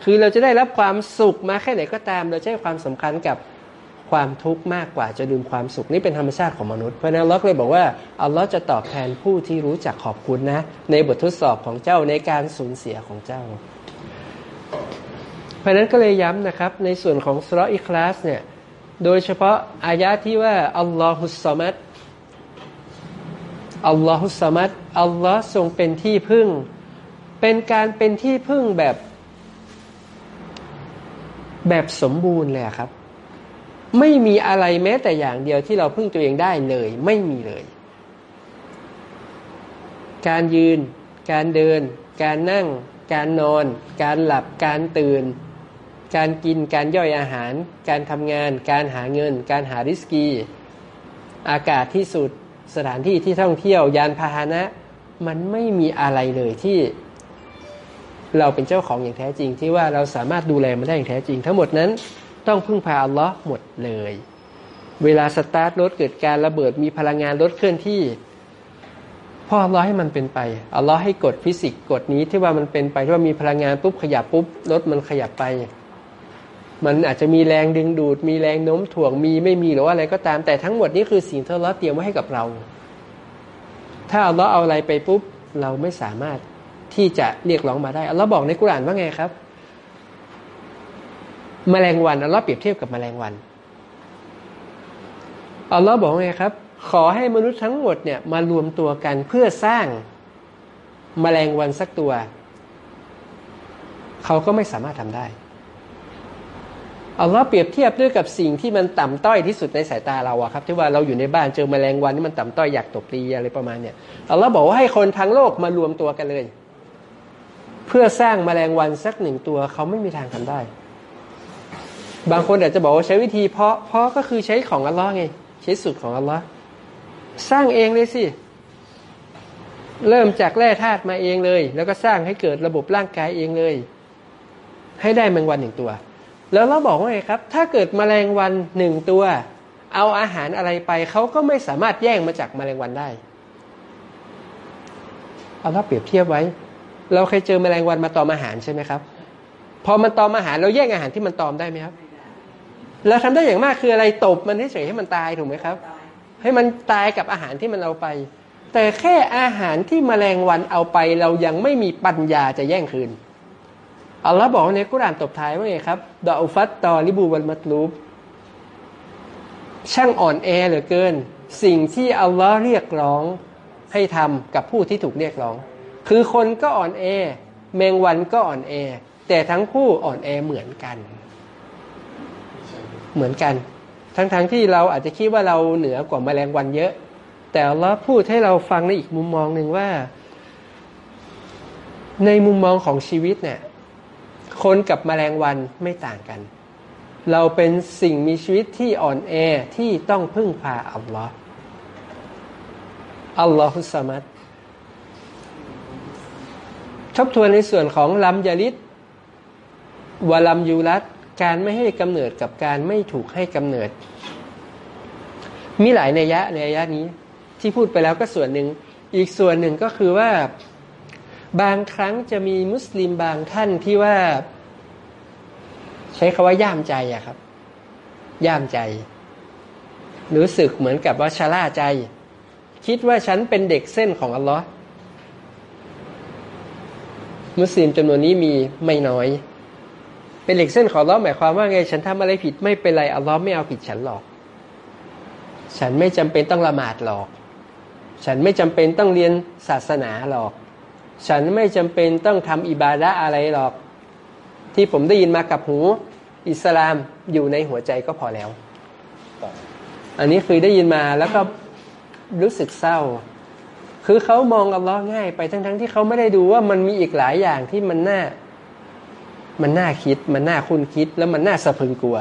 คือเราจะได้รับความสุขมาแค่ไหนก็ตาม เราจะให้ความสำคัญกับความทุกข์มากกว่าจะลืมความสุขนี่เป็นธรรมชาติของมนุษย์เพราะนั้นเราเลยบอกว่าอัลลอฮ์จะตอบแทนผู้ที่รู้จักขอบคุณนะ ในบททดสอบของเจ้าในการสูญเสียของเจ้า ราะนั้นก็เลยย้ำนะครับ ในส่วนของสุรอิคลาสเนี่ย โดยเฉพาะอายะที่ว่า อัลลอฮุสซามัดอัลลอฮุสซามัดอัลลอฮ์ทรงเป็นที่พึ่ง เป็นการเป็นที่พึ่งแบบแบบสมบูรณ์เลยครับ ไม่มีอะไรแม้แต่อย่างเดียวที่เราพึ่งตัวเองได้เลย ไม่มีเลย การยืน การเดิน การนั่ง การนอน การหลับ การตื่น การกินการย่อยอาหาร การทำงาน การหาเงิน การหาริสกี อากาศที่สุดสถานที่ที่ท่องเที่ยวยานพาหนะ มันไม่มีอะไรเลยที่เราเป็นเจ้าของอย่างแท้จริง ที่ว่าเราสามารถดูแลมันได้อย่างแท้จริง ทั้งหมดนั้นต้องพึ่งพาอัลลอฮ์หมดเลย เวลาสตาร์ทรถเกิดการระเบิดมีพลังงานรถเคลื่อนที่เพราะอัลลอฮ์ให้มันเป็นไปอัลลอฮ์ให้กฎฟิสิกส์กฎนี้ที่ว่ามันเป็นไปที่ว่ามีพลังงานปุ๊บขยับปุ๊บรถมันขยับไป มันอาจจะมีแรงดึงดูด มีแรงโน้มถ่วงมีไม่มีหรือว่าอะไรก็ตาม แต่ทั้งหมดนี้คือสิ่งที่อัลลอฮ์เตรียมไว้ให้กับเรา ถ้าอัลลอฮ์เอาอะไรไปปุ๊บเราไม่สามารถที่จะเรียกร้องมาได้อัลลอฮ์บอกในกุรอานว่าไงครับมแมลงวันอัลอเปรียบเทียบกับมแมลงวันอัลลอฮ์บอกไงครับ ขอให้มนุษย์ทั้งหมดเนี่ยมารวมตัวกันเพื่อสร้างมแมลงวันสักตัว เขาก็ไม่สามารถทำได้ อัลลอฮ์เปรียบเทียบด้วยกับสิ่งที่มันต่ำต้อยที่สุดในสายตาเราอะครับ ที่ว่าเราอยู่ในบ้านเจอมแมลงวันที่มันต่ำต้อยอยากตบตีอะไรประมาณเนี่ยอัลลอฮ์บอกว่าให้คนทั้งโลกมารวมตัวกันเลย เพื่อสร้างมแมลงวันสักหนึ่งตัวเขาไม่มีทางทำได้ บางคนอาจจะบอกว่าใช้วิธีเพาะเพาะก็คือใช้ของอัลลอฮ์ไง ใช้สูตรของอัลลอฮ์สร้างเองเลยสิเริ่มจากแร่ธาตุมาเองเลย แล้วก็สร้างให้เกิดระบบร่างกายเองเลย ให้ได้แมงวันหนึ่งตัว แล้วเราบอกว่าไงครับ ถ้าเกิดมแมลงวันหนึ่งตัว เอาอาหารอะไรไปเขาก็ไม่สามารถแย่งมาจากมแมลงวันได้เอาเราเปรียบเทียบไว้ เราเคยเจอมแมลงวันมาตอมอาหารใช่ไหมครับ พอมันตอมอาหารเราแย่งอาหารที่มันตอมได้ไหมครับเราทำได้อย่างมากคืออะไรตบมันเฉยให้มันตายถูกไหมครับ ให้มันตายกับอาหารที่มันเอาไป แต่แค่อาหารที่มแมลงวันเอาไปเรายังไม่มีปัญญาจะแย่งคืน อัลลอฮ์บอกในกุรานตบท้ายว่าไงครับดอฟัตตอลิบูวัลมัตลูบช่างอ่อนแอเหลือเกิน สิ่งที่อัลลอฮ์เรียกร้องให้ทำกับผู้ที่ถูกเรียกร้อง คือคนก็อ่อนแอ แมงวันก็อ่อนแอ แต่ทั้งคู่อ่อนแอเหมือนกัน เหมือนกัน ทั้งๆทที่เราอาจจะคิดว่าเราเหนือกว่าแมลงวันเยอะ แต่อัลลอฮ์พูดให้เราฟังในอีกมุมมองหนึ่งว่า ในมุมมองของชีวิตเนี่ย คนกับแมลงวันไม่ต่างกัน เราเป็นสิ่งมีชีวิตที่อ่อนแอที่ต้องพึ่งพาอัลลอฮ์อัลลอฮุสมัดทบทวนในส่วนของลำยาลิดวลัมยูรัตการไม่ให้กำเนิดกับการไม่ถูกให้กำเนิด มีหลายนัยยะในนัยยะนี้ ที่พูดไปแล้วก็ส่วนหนึ่ง อีกส่วนหนึ่งก็คือว่า บางครั้งจะมีมุสลิมบางท่านที่ว่า ใช้คาว่าย่ามใจอะครับ ย่ามใจ รู้สึกเหมือนกับว่าชะล่าใจ คิดว่าฉันเป็นเด็กเส้นของอัลลอฮ์มุสลิมจำนวนนี้มีไม่น้อย เป็นเหล็กเส้นของอัลลอฮ์หมายความว่าไง ฉันทำอะไรผิดไม่เป็นไรอัลลอฮ์ไม่เอาผิดฉันหรอก ฉันไม่จำเป็นต้องละหมาดหรอก ฉันไม่จำเป็นต้องเรียนศาสนาหรอก ฉันไม่จำเป็นต้องทำอิบาดะอะไรหรอก ที่ผมได้ยินมากับหู อิสลามอยู่ในหัวใจก็พอแล้ว อันนี้คือได้ยินมาแล้วก็รู้สึกเศร้า คือเขามองอัลลอฮ์ง่ายไปทั้งๆทที่เขาไม่ได้ดูว่ามันมีอีกหลายอย่างที่มันน่า มันน่าคิด มันน่าคุ้นคิด แล้วมันน่าสะพึงกลัว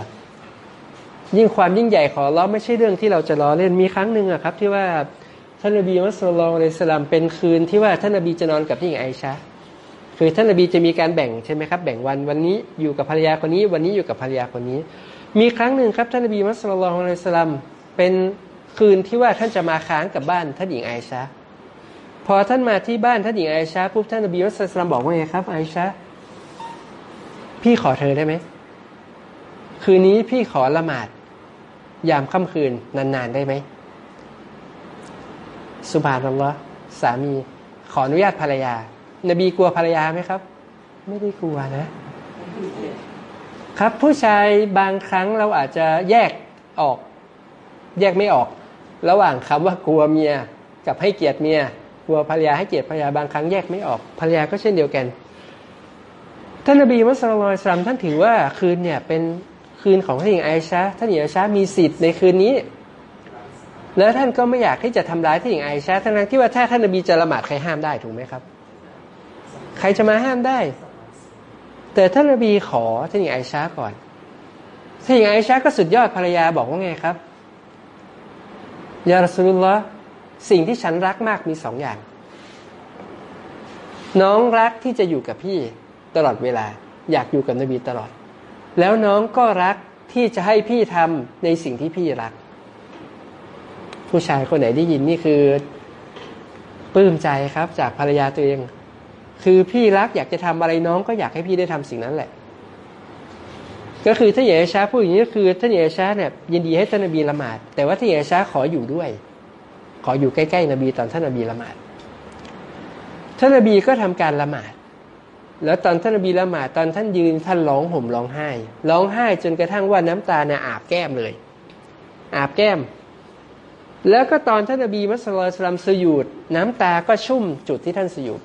ยิ่งความยิ่งใหญ่ของอัลลอฮ์ไม่ใช่เรื่องที่เราจะล้อเล่นมีครั้งหนึ่งอะครับ ที่ว่า ท่านนบีมุสลิมอะลัยสลามเป็นคืนที่ว่าท่านนบีจะนอนกับที่หญิงไอชาคือท่านนบีจะมีการแบ่งใช่ไหมครับ แบ่งวันวันนี้อยู่กับภรรยาคนนี้ วันนี้อยู่กับภรรยาคนนี้ มีครั้งหนึ่งครับท่านนบีมุสลิมอะลัยสลามเป็นคืนที่ว่าท่านจะมาค้างกับบ้านท่านหญิงไอชาพอท่านมาที่บ้านท่านหญิงไอชาปุ๊บท่านนบีมุสลิมบอกว่าไงครับไอชาพี่ขอเธอได้ไหมคืนนี้พี่ขอละหมาดยามค่ำคืนนานๆได้ไหม สุบานอัลลอฮ์สามีขออนุญาตภรรยา นบีกลัวภรรยาไหมครับ ไม่ได้กลัวนะ ครับผู้ชายบางครั้งเราอาจจะแยกออก แยกไม่ออก ระหว่างคำว่ากลัวเมียกับให้เกียรติเมียกลัวภรรยาให้เกียรติภรรยาบางครั้งแยกไม่ออกภรรยาก็เช่นเดียวกันท่านนบีมุสลิมท่านถือว่าคืนเนี่ยเป็นคืนของท่านหญิงไอชาท่านหญิงไอชามีสิทธิ์ในคืนนี้ แล้วท่านก็ไม่อยากที่จะทำร้ายท่านหญิงไอชาทั้งที่ว่าถ้าท่านนบีจะละหมาดใครห้ามได้ถูกไหมครับ ใครจะมาห้ามได้ แต่ท่านนบีขอท่านหญิงไอชาก่อนท่านหญิงไอชาก็สุดยอดภรรยาบอกว่าไงครับยารสุลลอฮ์สิ่งที่ฉันรักมากมีสองอย่าง น้องรักที่จะอยู่กับพี่ตลอดเวลา อยากอยู่กับนบีตลอด แล้วน้องก็รักที่จะให้พี่ทำในสิ่งที่พี่รัก ผู้ชายคนไหนได้ยินนี่คือปลื้มใจครับจากภรรยาตัวเอง คือพี่รักอยากจะทำอะไรน้องก็อยากให้พี่ได้ทำสิ่งนั้นแหละ ก็คือท่านเยชาพูดอย่างนี้ก็คือท่านเยชาเนี่ยยินดีให้ท่านนบีละหมาด แต่ว่าท่านเยชาขออยู่ด้วย ขออยู่ใกล้ๆนบีตอนท่านนบีละหมาดท่านนบีก็ทำการละหมาด แล้วตอนท่านนบีละหมาดตอนท่านยืนท่านร้องห่มร้องไห้ ร้องไห้จนกระทั่งว่าน้ำตาเนี่ยอาบแก้มเลย อาบแก้ม แล้วก็ตอนท่านนบีมัสลิมสยุดน้ำตาก็ชุ่มจุดที่ท่านสยุด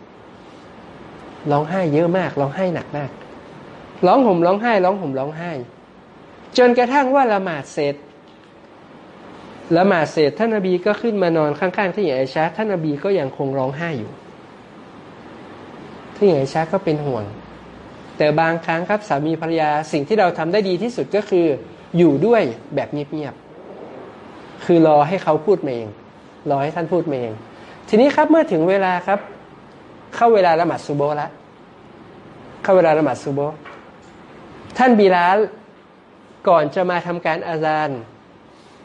ร้องไห้เยอะมากร้องไห้หนักมากร้องห่มร้องไห้ร้องห่มร้องไห้ จนกระทั่งว่าละหมาดเสร็จละหมาดเสร็จท่านนบีก็ขึ้นมานอนข้างๆที่หญิงไอชาท่านนบีก็ยังคงร้องไห้อยู่ที่หญิงไอชาก็เป็นห่วง แต่บางครั้งครับสามีภรรยาสิ่งที่เราทำได้ดีที่สุดก็คือ อยู่ด้วยแบบเงียบๆ คือรอให้เขาพูดมาเองรอให้ท่านพูดมาเอง ทีนี้ครับเมื่อถึงเวลาครับ เข้าเวลาละหมาดซูโบแล้วเข้าเวลาละหมาดซูโบท่านบีลาลก่อนจะมาทำการอาจาร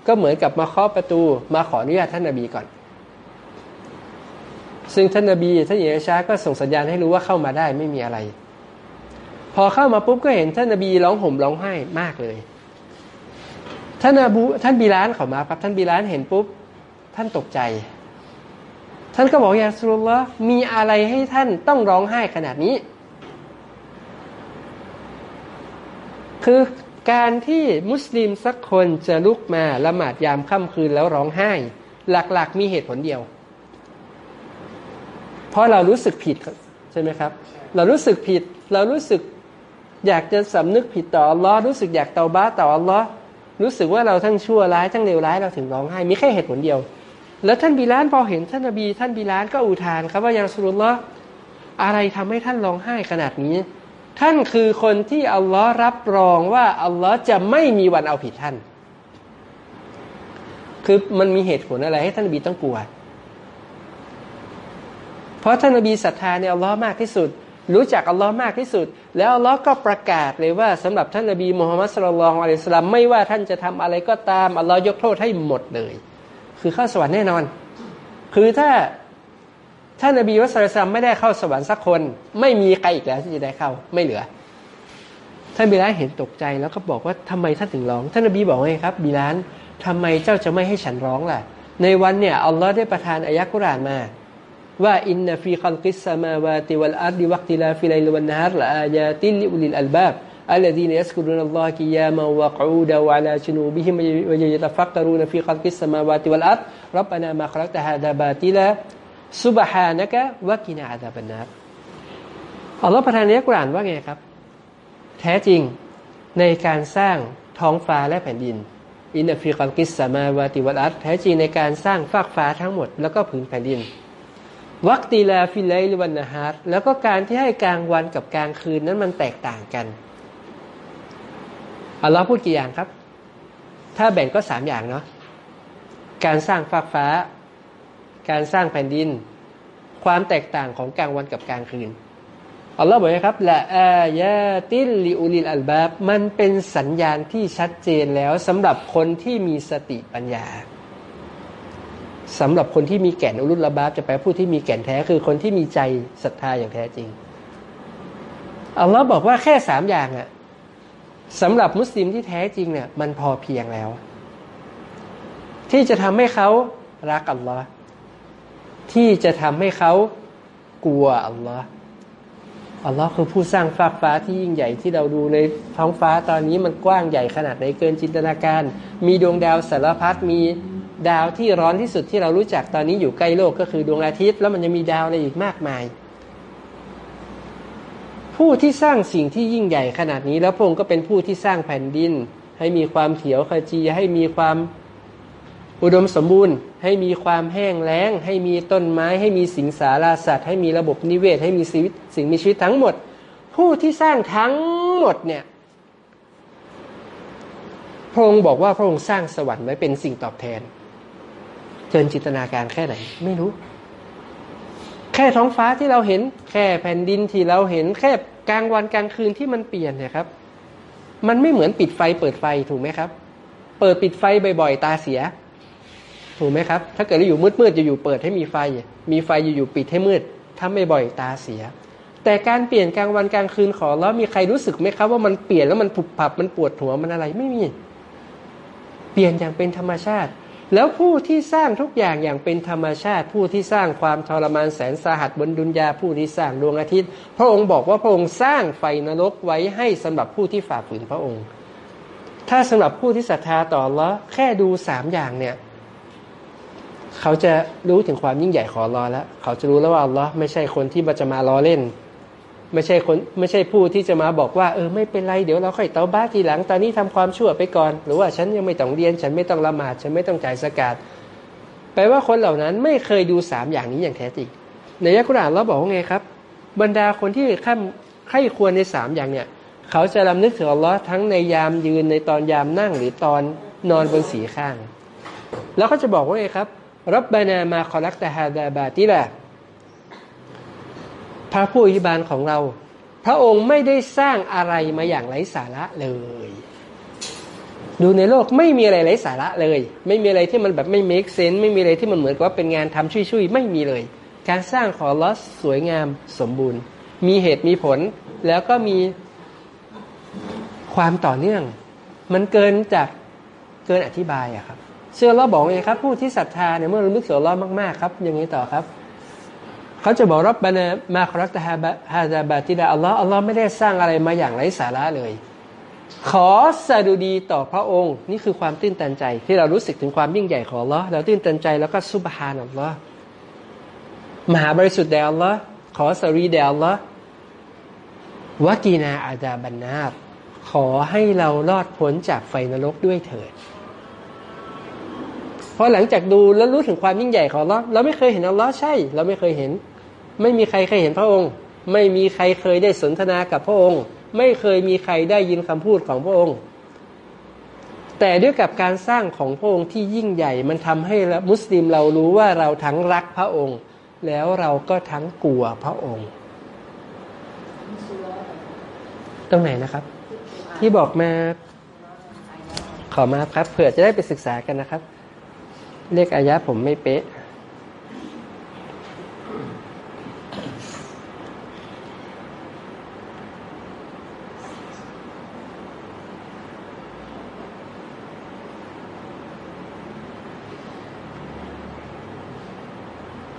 ก็เหมือนกับมาเคาะประตูมาขออนุญาตท่านนาบีก่อน ซึ่งท่านนาบีท่านอิยชาก็ส่งสัญญาณให้รู้ว่าเข้ามาได้ไม่มีอะไร พอเข้ามาปุ๊บก็เห็นท่านนาบีร้องห่มร้องไห้มากเลย ท่านอบูท่านบีลานเขามาครับท่านบีลานเห็นปุ๊บท่านตกใจ ท่านก็บอกยาสุลลอมีอะไรให้ท่านต้องร้องไห้ขนาดนี้ คือการที่มุสลิมสักคนจะลุกมาละหมาดยามค่ำคืนแล้วร้องไห้ หลักๆ มีเหตุผลเดียว เพราะเรารู้สึกผิดใช่ไหมครับ เรารู้สึกผิด เรารู้สึกอยากจะสำนึกผิดต่ออัลลอฮ์รู้สึกอยากเตาบ้าต่ออัลลอฮ์ รู้สึกว่าเราทั้งชั่วร้ายทั้งเลวร้ายเราถึงร้องไห้มีแค่เหตุผลเดียว แล้วท่านบิลานพอเห็นท่านนบี ท่านบิลานก็อุทานครับว่ายังสุลลอฮ์อะไรทำให้ท่านร้องไห้ขนาดนี้ ท่านคือคนที่อัลลอฮ์รับรองว่าอัลลอฮ์จะไม่มีวันเอาผิดท่าน คือมันมีเหตุผลอะไรให้ท่านนบีต้องกลัว เพราะท่านนบีศรัทธาในอัลลอฮ์มากที่สุด รู้จักอัลลอฮ์มากที่สุด แล้วอัลลอฮ์ก็ประกาศเลยว่าสำหรับท่านนบีมูฮัมมัดสุลลัลอะลัยสลามไม่ว่าท่านจะทำอะไรก็ตามอัลลอฮ์ยกโทษให้หมดเลย คือเข้าสวรรค์แน่นอน คือถ้าท่านนบีวัสลัมไม่ได้เข้าสวรรค์สักคน ไม่มีใครอีกแล้วที่จะได้เข้าไม่เหลือ ท่านบิลาลเห็นตกใจแล้วก็บอกว่าทำไมท่านถึงร้อง ท่านนบีบอกไงครับบิลาลทำไมเจ้าจะไม่ให้ฉันร้องล่ะ ในวันเนี่ยอัลลอฮ์ได้ประทานอายะกุรานมา ว่าอินนฟีคัลกิสสมาวาติวัลอาร์ดิวักติลาฟิไลลวันนฮาร์ละอายาติลิอุลิลอัลบาบ الذين يذكرون الله قياما وقعودا وعلى جنوبهم ويتفكرون في خلق السماوات والأرض ربنا ما خلقت هذا باطلا سبحانك وقنا عذاب النار อัลลอฮ์ประทานในกุรอานว่าไงครับ แท้จริงในการสร้างท้องฟ้าและแผ่นดิน อินฟิคัลกิสสามาวาติวัลอัตแท้จริงในการสร้างฟากฟ้าทั้งหมด แล้วก็ผืนแผ่นดิน واختلاف الليل والنهارแล้วก็การที่ให้กลางวันกับกลางคืนนั้นมันแตกต่างกันอัลลอฮ์พูดกี่อย่างครับ ถ้าแบ่งก็สามอย่างเนาะการสร้างฟากฟ้า การสร้างแผ่นดิน ความแตกต่างของกลางวันกับกลางคืนอัลลอฮ์บอกนะครับละอายาติลิอุลิลอัลบาบมันเป็นสัญญาณที่ชัดเจนแล้วสำหรับคนที่มีสติปัญญา สำหรับคนที่มีแก่นอุลุลบาบจะแปลผู้ที่มีแก่นแท้คือคนที่มีใจศรัทธาอย่างแท้จริงอัลลอฮ์บอกว่าแค่สามอย่างอะสำหรับมุสลิมที่แท้จริงเนี่ยมันพอเพียงแล้ว ที่จะทำให้เขารักอัลลอฮ์ที่จะทำให้เขากลัวอัลลอฮ์อัลลอฮ์คือผู้สร้างฟ้าฟ้าที่ยิ่งใหญ่ที่เราดูในท้องฟ้าตอนนี้มันกว้างใหญ่ขนาดไหนเกินจินตนาการ มีดวงดาวสารพัดมี ดาวที่ร้อนที่สุดที่เรารู้จักตอนนี้อยู่ใกล้โลกก็คือดวงอาทิตย์ แล้วมันจะมีดาวอะไรอีกมากมาย ผู้ที่สร้างสิ่งที่ยิ่งใหญ่ขนาดนี้ แล้วพระองค์ก็เป็นผู้ที่สร้างแผ่นดิน ให้มีความเขียวขจีให้มีความอุดมสมบูรณ์ ให้มีความแห้งแล้ง ให้มีต้นไม้ ให้มีสิงสาราสัตว์ ให้มีระบบนิเวศ ให้มีชีวิตสิ่งมีชีวิตทั้งหมด ผู้ที่สร้างทั้งหมดเนี่ยพระองค์บอกว่าพระองค์สร้างสวรรค์ไว้เป็นสิ่งตอบแทน เกินจินตนาการแค่ไหน ไม่รู้ แค่ท้องฟ้าที่เราเห็น แค่แผ่นดินที่เราเห็น แค่กลางวันกลางคืนที่มันเปลี่ยนเนี่ยครับ มันไม่เหมือนปิดไฟเปิดไฟถูกไหมครับ เปิดปิดไฟบ่อยๆ ตาเสีย ถูกไหมครับ ถ้าเกิดเราอยู่มืดๆจะอยู่เปิดให้มีไฟ มีไฟอยู่ๆปิดให้มืดถ้าไม่บ่อยตาเสีย แต่การเปลี่ยนกลางวันกลางคืนขอแล้วมีใครรู้สึกไหมครับว่ามันเปลี่ยนแล้วมันผุบผับมันปวดหัวมันอะไรไม่มี เปลี่ยนอย่างเป็นธรรมชาติ แล้วผู้ที่สร้างทุกอย่างอย่างเป็นธรรมชาติ ผู้ที่สร้างความทรมานแสนสาหัสบนดุนยาผู้ที่สร้างดวงอาทิตย์ พระองค์บอกว่าพระองค์สร้างไฟนรกไว้ให้สำหรับผู้ที่ฝ่าฝืนพระองค์ ถ้าสำหรับผู้ที่ศรัทธาต่อละแค่ดูสามอย่างเนี่ย เขาจะรู้ถึงความยิ่งใหญ่ของลอแล้ว เขาจะรู้แล้วว่าลอไม่ใช่คนที่มาจะมาล้อเล่น ไม่ใช่คนไม่ใช่ผู้ที่จะมาบอกว่าเออไม่เป็นไรเดี๋ยวเราค่อยเตาบ้าทีหลังตอนนี้ทำความชั่วไปก่อน หรือว่าฉันยังไม่ต้องเรียน ฉันไม่ต้องละหมาดฉันไม่ต้องจ่ายสกาดแปลว่าคนเหล่านั้นไม่เคยดูสามอย่างนี้อย่างแท้จริงในยักษ์กุรานเราบอกว่าไงครับ บรรดาคนที่ข้ามใครควรในสามอย่างเนี่ย เขาจะรำลึกถึงอัลลอฮ์ทั้งในยามยืนในตอนยามนั่งหรือตอนนอนบนสีข้าง แล้วก็จะบอกว่าไงครับรับบานามาคอลักตาฮาดาบาติละ ระผู้อภิบาลของเรา พระองค์ไม่ได้สร้างอะไรมาอย่างไร้สาระเลย ดูในโลกไม่มีอะไรไร้สาระเลย ไม่มีอะไรที่มันแบบไม่เมคเซนไม่มีอะไรที่มันเหมือนกับว่าเป็นงานทำชุยๆไม่มีเลย การสร้างของลอสสวยงามสมบูรณ์ มีเหตุมีผล แล้วก็มีความต่อเนื่อง มันเกินจากเกินอธิบายอะครับเชื่อเราบอกไงครับ ผู้ที่ศรัทธาเนี่ยเมื่อเราลึกเสือรอมากๆครับอย่างนี้ต่อครับ เขาจะบอกรับบานามาครัตฮาบะฮาซาบาติดาอัลลอฮ์อัลลอฮ์ไม่ได้สร้างอะไรมาอย่างไร้สาระเลย ขอสดุดีต่อพระองค์ นี่คือความตื้นตันใจ ที่เรารู้สึกถึงความยิ่งใหญ่ของอัลลอฮ์เราตื้นตันใจแล้วก็ซุบฮานอัลลอฮ์มหาบริสุทธิ์แด่อัลลอฮ์ขอสรีแด่อัลลอฮ์วะกีนาอาดาบันนาบขอให้เรารอดพ้นจากไฟนรกด้วยเถิดพอหลังจากดูแล้วรู้ถึงความยิ่งใหญ่ของเราเราไม่เคยเห็นอัลลอฮ์ใช่ เราไม่เคยเห็น ไม่มีใครเคยเห็นพระองค์ ไม่มีใครเคยได้สนทนากับพระองค์ ไม่เคยมีใครได้ยินคำพูดของพระองค์ แต่ด้วยกับการสร้างของพระองค์ที่ยิ่งใหญ่มันทำให้มุสลิมเรารู้ว่าเราทั้งรักพระองค์ แล้วเราก็ทั้งกลัวพระองค์ ตรงไหนนะครับ ที่บอกมาขอมาครับเผื่อจะได้ไปศึกษากันนะครับ เลขอายะผมไม่เป๊ะ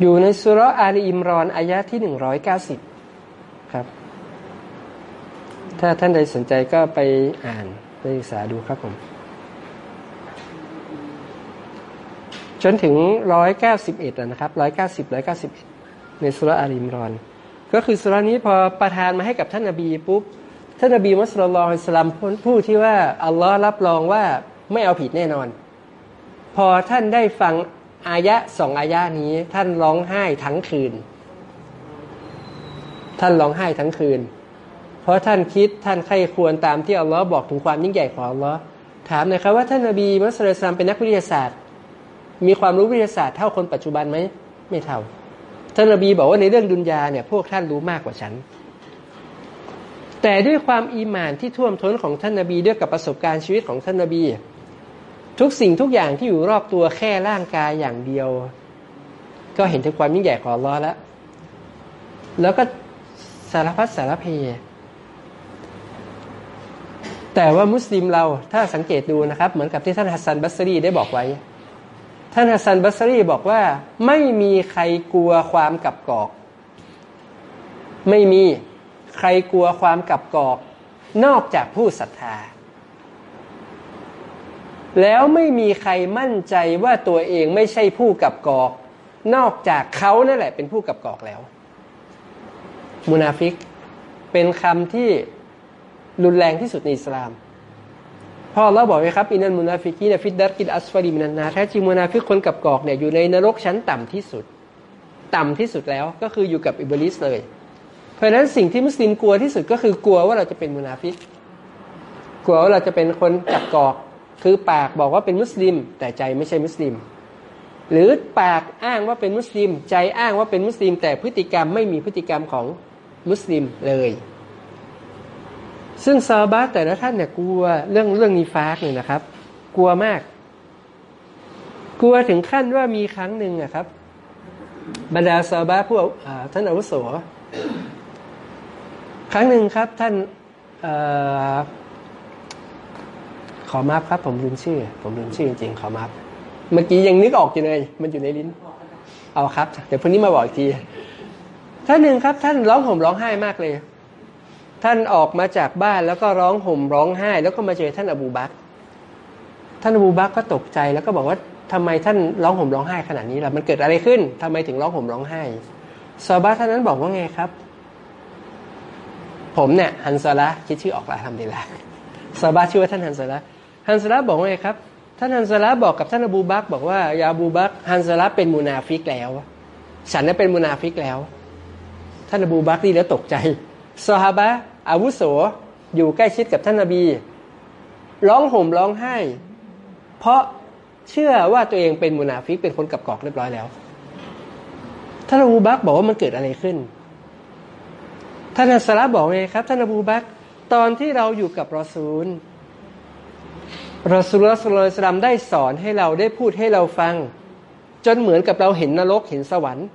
อยู่ในสุรอาลีอิมรอนอายะที่หนึ่งร้อยเก้าสิบครับ ถ้าท่านใดสนใจก็ไปอ่านไปศึกษาดูครับผม จนถึงร้อยเก้าสิบเอ็ดนะครับร้อยเก้าสิบร้อยเก้าสิบในสุรอาลีอิมรอน ก็คือสุรนี้พอประทานมาให้กับท่านนบีปุ๊บ ท่านนบีมุสลิมอิสลามผู้ที่ว่าอัลลอฮ์รับรองว่าไม่เอาผิดแน่นอน พอท่านได้ฟัง อายะสองอายะนี้ ท่านร้องไห้ทั้งคืน ท่านร้องไห้ทั้งคืน เพราะท่านคิดท่านใครควรตามที่อัลลอฮ์บอกถึงความยิ่งใหญ่ของอัลลอฮ์ถามหน่อยครับว่าท่านนบีมุสลิมเป็นนักวิทยาศาสตร์ มีความรู้วิทยาศาสตร์เท่าคนปัจจุบันไหมไม่เท่า ท่านนบีบอกว่าในเรื่องดุนยาเนี่ยพวกท่านรู้มากกว่าฉัน แต่ด้วยความอีมานที่ท่วมท้นของท่านนบีด้วยกับประสบการณ์ชีวิตของท่านนบี ทุกสิ่งทุกอย่างที่อยู่รอบตัวแค่ร่างกายอย่างเดียว ก็เห็นถึงความยิ่งใหญ่ของล้อแล้ว แล้วก็สารพัดสารเพแต่ว่ามุสลิมเราถ้าสังเกตดูนะครับ เหมือนกับที่ท่านฮัสซันบัสรีได้บอกไว้ ท่านฮัสซันบัสรีบอกว่าไม่มีใครกลัวความกับกอก ไม่มีใครกลัวความกับกอก นอกจากผู้ศรัทธา แล้วไม่มีใครมั่นใจว่าตัวเองไม่ใช่ผู้กลับกลอก นอกจากเขานั่นแหละ เป็นผู้กลับกลอกแล้ว มุนาฟิก เป็นคำที่รุนแรงที่สุดในอิสลามพ่อเราบอกไว้ครับإن المنافقين في الدرك الأسفل من النارแท้จริงมุนาฟิกคนกลับกลอกเนี่ยอยู่ในนรกชั้นต่ำที่สุด ต่ำที่สุดแล้วก็คืออยู่กับอิบลิสเลย เพราะฉะนั้นสิ่งที่มุสลิมกลัวที่สุดก็คือกลัวว่าเราจะเป็นมุนาฟิก กลัวว่าเราจะเป็นคนกับกอก คือปากบอกว่าเป็นมุสลิม แต่ใจไม่ใช่มุสลิม หรือปากอ้างว่าเป็นมุสลิม ใจอ้างว่าเป็นมุสลิม แต่พฤติกรรมไม่มีพฤติกรรมของมุสลิมเลย ซึ่งซาบาแต่ละท่านเนี่ยกลัวเรื่องเรื่องนีฟากเนี่ยนะครับ กลัวมาก กลัวถึงขั้นว่ามีครั้งหนึ่งอะครับ บรรดาซาบาผู้ท่านอาวุโสครั้งหนึ่งครับท่าน ขอมาครับ ผมลืมชื่อ ผมลืมชื่อจริงๆขอมาเมื่อกี้ยังนึกออกอยู่เลย มันอยู่ในลิ้น เอาครับ เดี๋ยวพรุ่งนี้มาบอกอีกทีท่านหนึ่งครับ ท่านร้องห่มร้องไห้มากเลย ท่านออกมาจากบ้านแล้วก็ร้องห่มร้องไห้ แล้วก็มาเจอท่านอบูบักท่านอบูบักก็ตกใจแล้วก็บอกว่าทำไมท่านร้องห่มร้องไห้ขนาดนี้ล่ะมันเกิดอะไรขึ้นทำไมถึงร้องห่มร้องไห้ซอฮาบะท่านนั้นบอกว่าไงครับ ผมเนี่ยฮันซาละคิดชื่อออกแล้วจำได้แล้วซอฮาบะชื่อว่าท่านฮันซาละ ฮันซาละบอกว่าไงครับ ท่านฮันซาละบอกกับท่านอบูบักบอกว่าيا أبا بكر ฮันซาละเป็นมูนาฟิกแล้ว ฉันนั้นเป็นมูนาฟิกแล้ว ท่านอบูบักได้ยินแล้วตกใจซอฮาบะอาวุโสอยู่ใกล้ชิดกับท่านนบี ร้องห่มร้องไห้ เพราะเชื่อว่าตัวเองเป็นมูนาฟิกเป็นคนกลับกลอกเรียบร้อยแล้วท่านอบูบักบอกว่ามันเกิดอะไรขึ้น ท่านฮันซาละบอกไงครับ ท่านอบูบักตอนที่เราอยู่กับรอซูล รอสุลลอฮสุลตามได้สอนให้เราได้พูดให้เราฟัง จนเหมือนกับเราเห็นนรกเห็นสวรรค์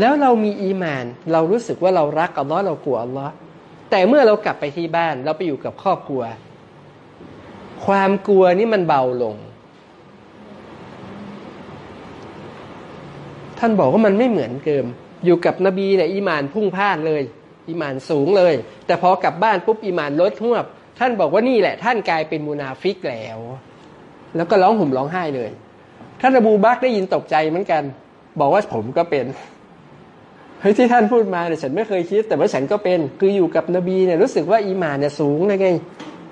แล้วเรามีอีมาน เรารู้สึกว่าเรารักอัลลอฮ์เรากลัวอัลลอฮ์แต่เมื่อเรากลับไปที่บ้านเราไปอยู่กับครอบครัว ความกลัวนี่มันเบาลง ท่านบอกว่ามันไม่เหมือนเดิม อยู่กับนบีเนี่ยอีมานพลุ่งพล่านเลย อีมานสูงเลย แต่พอกลับบ้านปุ๊บอีมานลดฮวบ ท่านบอกว่านี่แหละ ท่านกลายเป็นมูนาฟิกแล้ว แล้วก็ร้องห่มร้องไห้เลย ท่านอบูบักได้ยินตกใจเหมือนกัน บอกว่าผมก็เป็นเฮ้ยที่ท่านพูดมาเนี่ยฉันไม่เคยคิด แต่ว่าฉันก็เป็นคืออยู่กับนบีเนี่ยรู้สึกว่าอีมานเนี่ยสูงเลยไง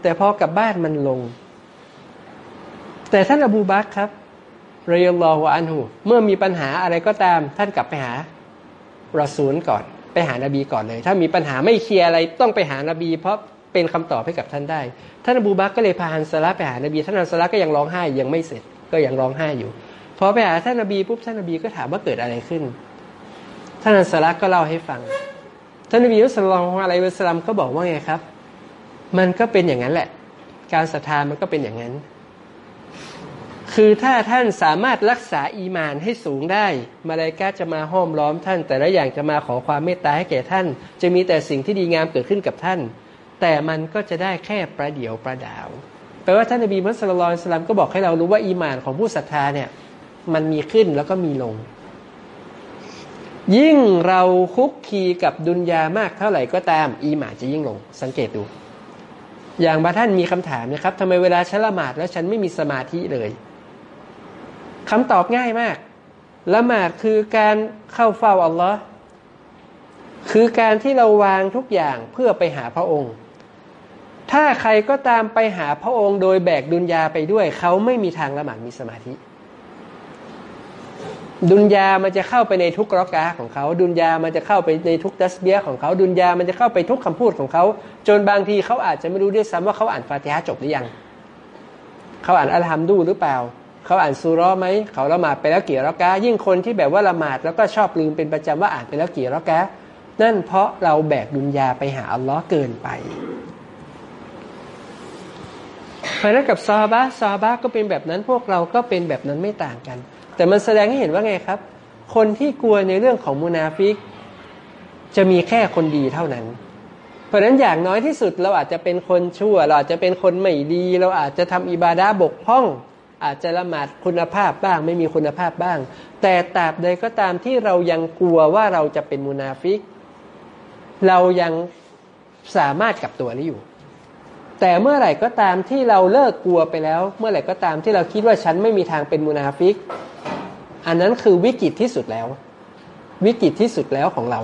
แต่พอกลับบ้านมันลง แต่ท่านอบูบักครับرضي الله عنهเมื่อมีปัญหาอะไรก็ตาม ท่านกลับไปหารอซูลก่อน ไปหานบีก่อนเลย ถ้ามีปัญหาไม่เคลียร์อะไรต้องไปหานบี เพราะ เป็นคำตอบให้กับท่านได้ ท่านอบูบักก็เลยพาฮันซาละไปหานบีท่านฮันซาละก็ยังร้องไห้ยังไม่เสร็จก็ยังร้องไห้อยู่พอไปหาท่านนบีปุ๊บท่านนบีก็ถามว่าเกิดอะไรขึ้น ท่านฮันสละก็เล่าให้ฟัง ท่านนบีมุสลิมอะไรเวสลัมก็บอกว่าไงครับ มันก็เป็นอย่างนั้นแหละ การศรัทธามันก็เป็นอย่างนั้น คือถ้าท่านสามารถรักษาอีมานให้สูงได้ มาลายกาจะมาห้อมล้อมท่าน แต่ละอย่างจะมาขอความเมตตาให้แก่ท่าน จะมีแต่สิ่งที่ดีงามเกิดขึ้นกับท่าน แต่มันก็จะได้แค่ประเดียวประดาวแปลว่าท่านนบีมุสลิมสลามก็บอกให้เรารู้ว่าอีมานของผู้ศรัทธาเนี่ยมันมีขึ้นแล้วก็มีลง ยิ่งเราคุกคีกับดุนยามากเท่าไหร่ก็ตาม อีหมานจะยิ่งลง สังเกตดู อย่างบางท่านมีคำถามนะครับทำไมเวลาฉันละหมาดแล้วฉันไม่มีสมาธิเลยคำตอบง่ายมากละหมาดคือการเข้าเฝ้าอัลลอฮ์คือการที่เราวางทุกอย่างเพื่อไปหาพระองค์ ถ้าใครก็ตามไปหาพระองค์โดยแบกดุนยาไปด้วย เขาไม่มีทางละหมาดมีสมาธิ ดุนยามันจะเข้าไปในทุกรอกาของเขา ดุนยามันจะเข้าไปในทุกดัสเบียของเขา ดุนยามันจะเข้าไปทุกคำพูดของเขา จนบางทีเขาอาจจะไม่รู้ด้วยซ้ำว่าเขาอ่านฟาติฮะจบหรือยัง เขาอ่านอัลฮัมดูหรือเปล่า เขาอ่านซูรอไหม เขาละหมาดไปแล้วกี่รอกายิ่งคนที่แบบว่าละหมาดแล้วก็ชอบลืมเป็นประจำว่าอ่านไปแล้วกี่รอกานั่นเพราะเราแบกดุนยาไปหาอัลลอฮ์เกินไป เพราะนั้นกับซาบะซาบะก็เป็นแบบนั้นพวกเราก็เป็นแบบนั้นไม่ต่างกัน แต่มันแสดงให้เห็นว่าไงครับ คนที่กลัวในเรื่องของมุนาฟิก จะมีแค่คนดีเท่านั้น เพราะนั้นอย่างน้อยที่สุดเราอาจจะเป็นคนชั่ว เราอาจจะเป็นคนไม่ดี เราอาจจะทำอิบาดาบกพร่อง อาจจะละหมาดคุณภาพบ้าง ไม่มีคุณภาพบ้าง แต่ตราบใดก็ตามที่เรายังกลัวว่าเราจะเป็นมุนาฟิก เรายังสามารถกับตัวนี้อยู่ แต่เมื่อไหร่ก็ตามที่เราเลิกกลัวไปแล้ว เมื่อไหร่ก็ตามที่เราคิดว่าฉันไม่มีทางเป็นมุนาฟิก อันนั้นคือวิกฤตที่สุดแล้ว วิกฤตที่สุดแล้วของเรา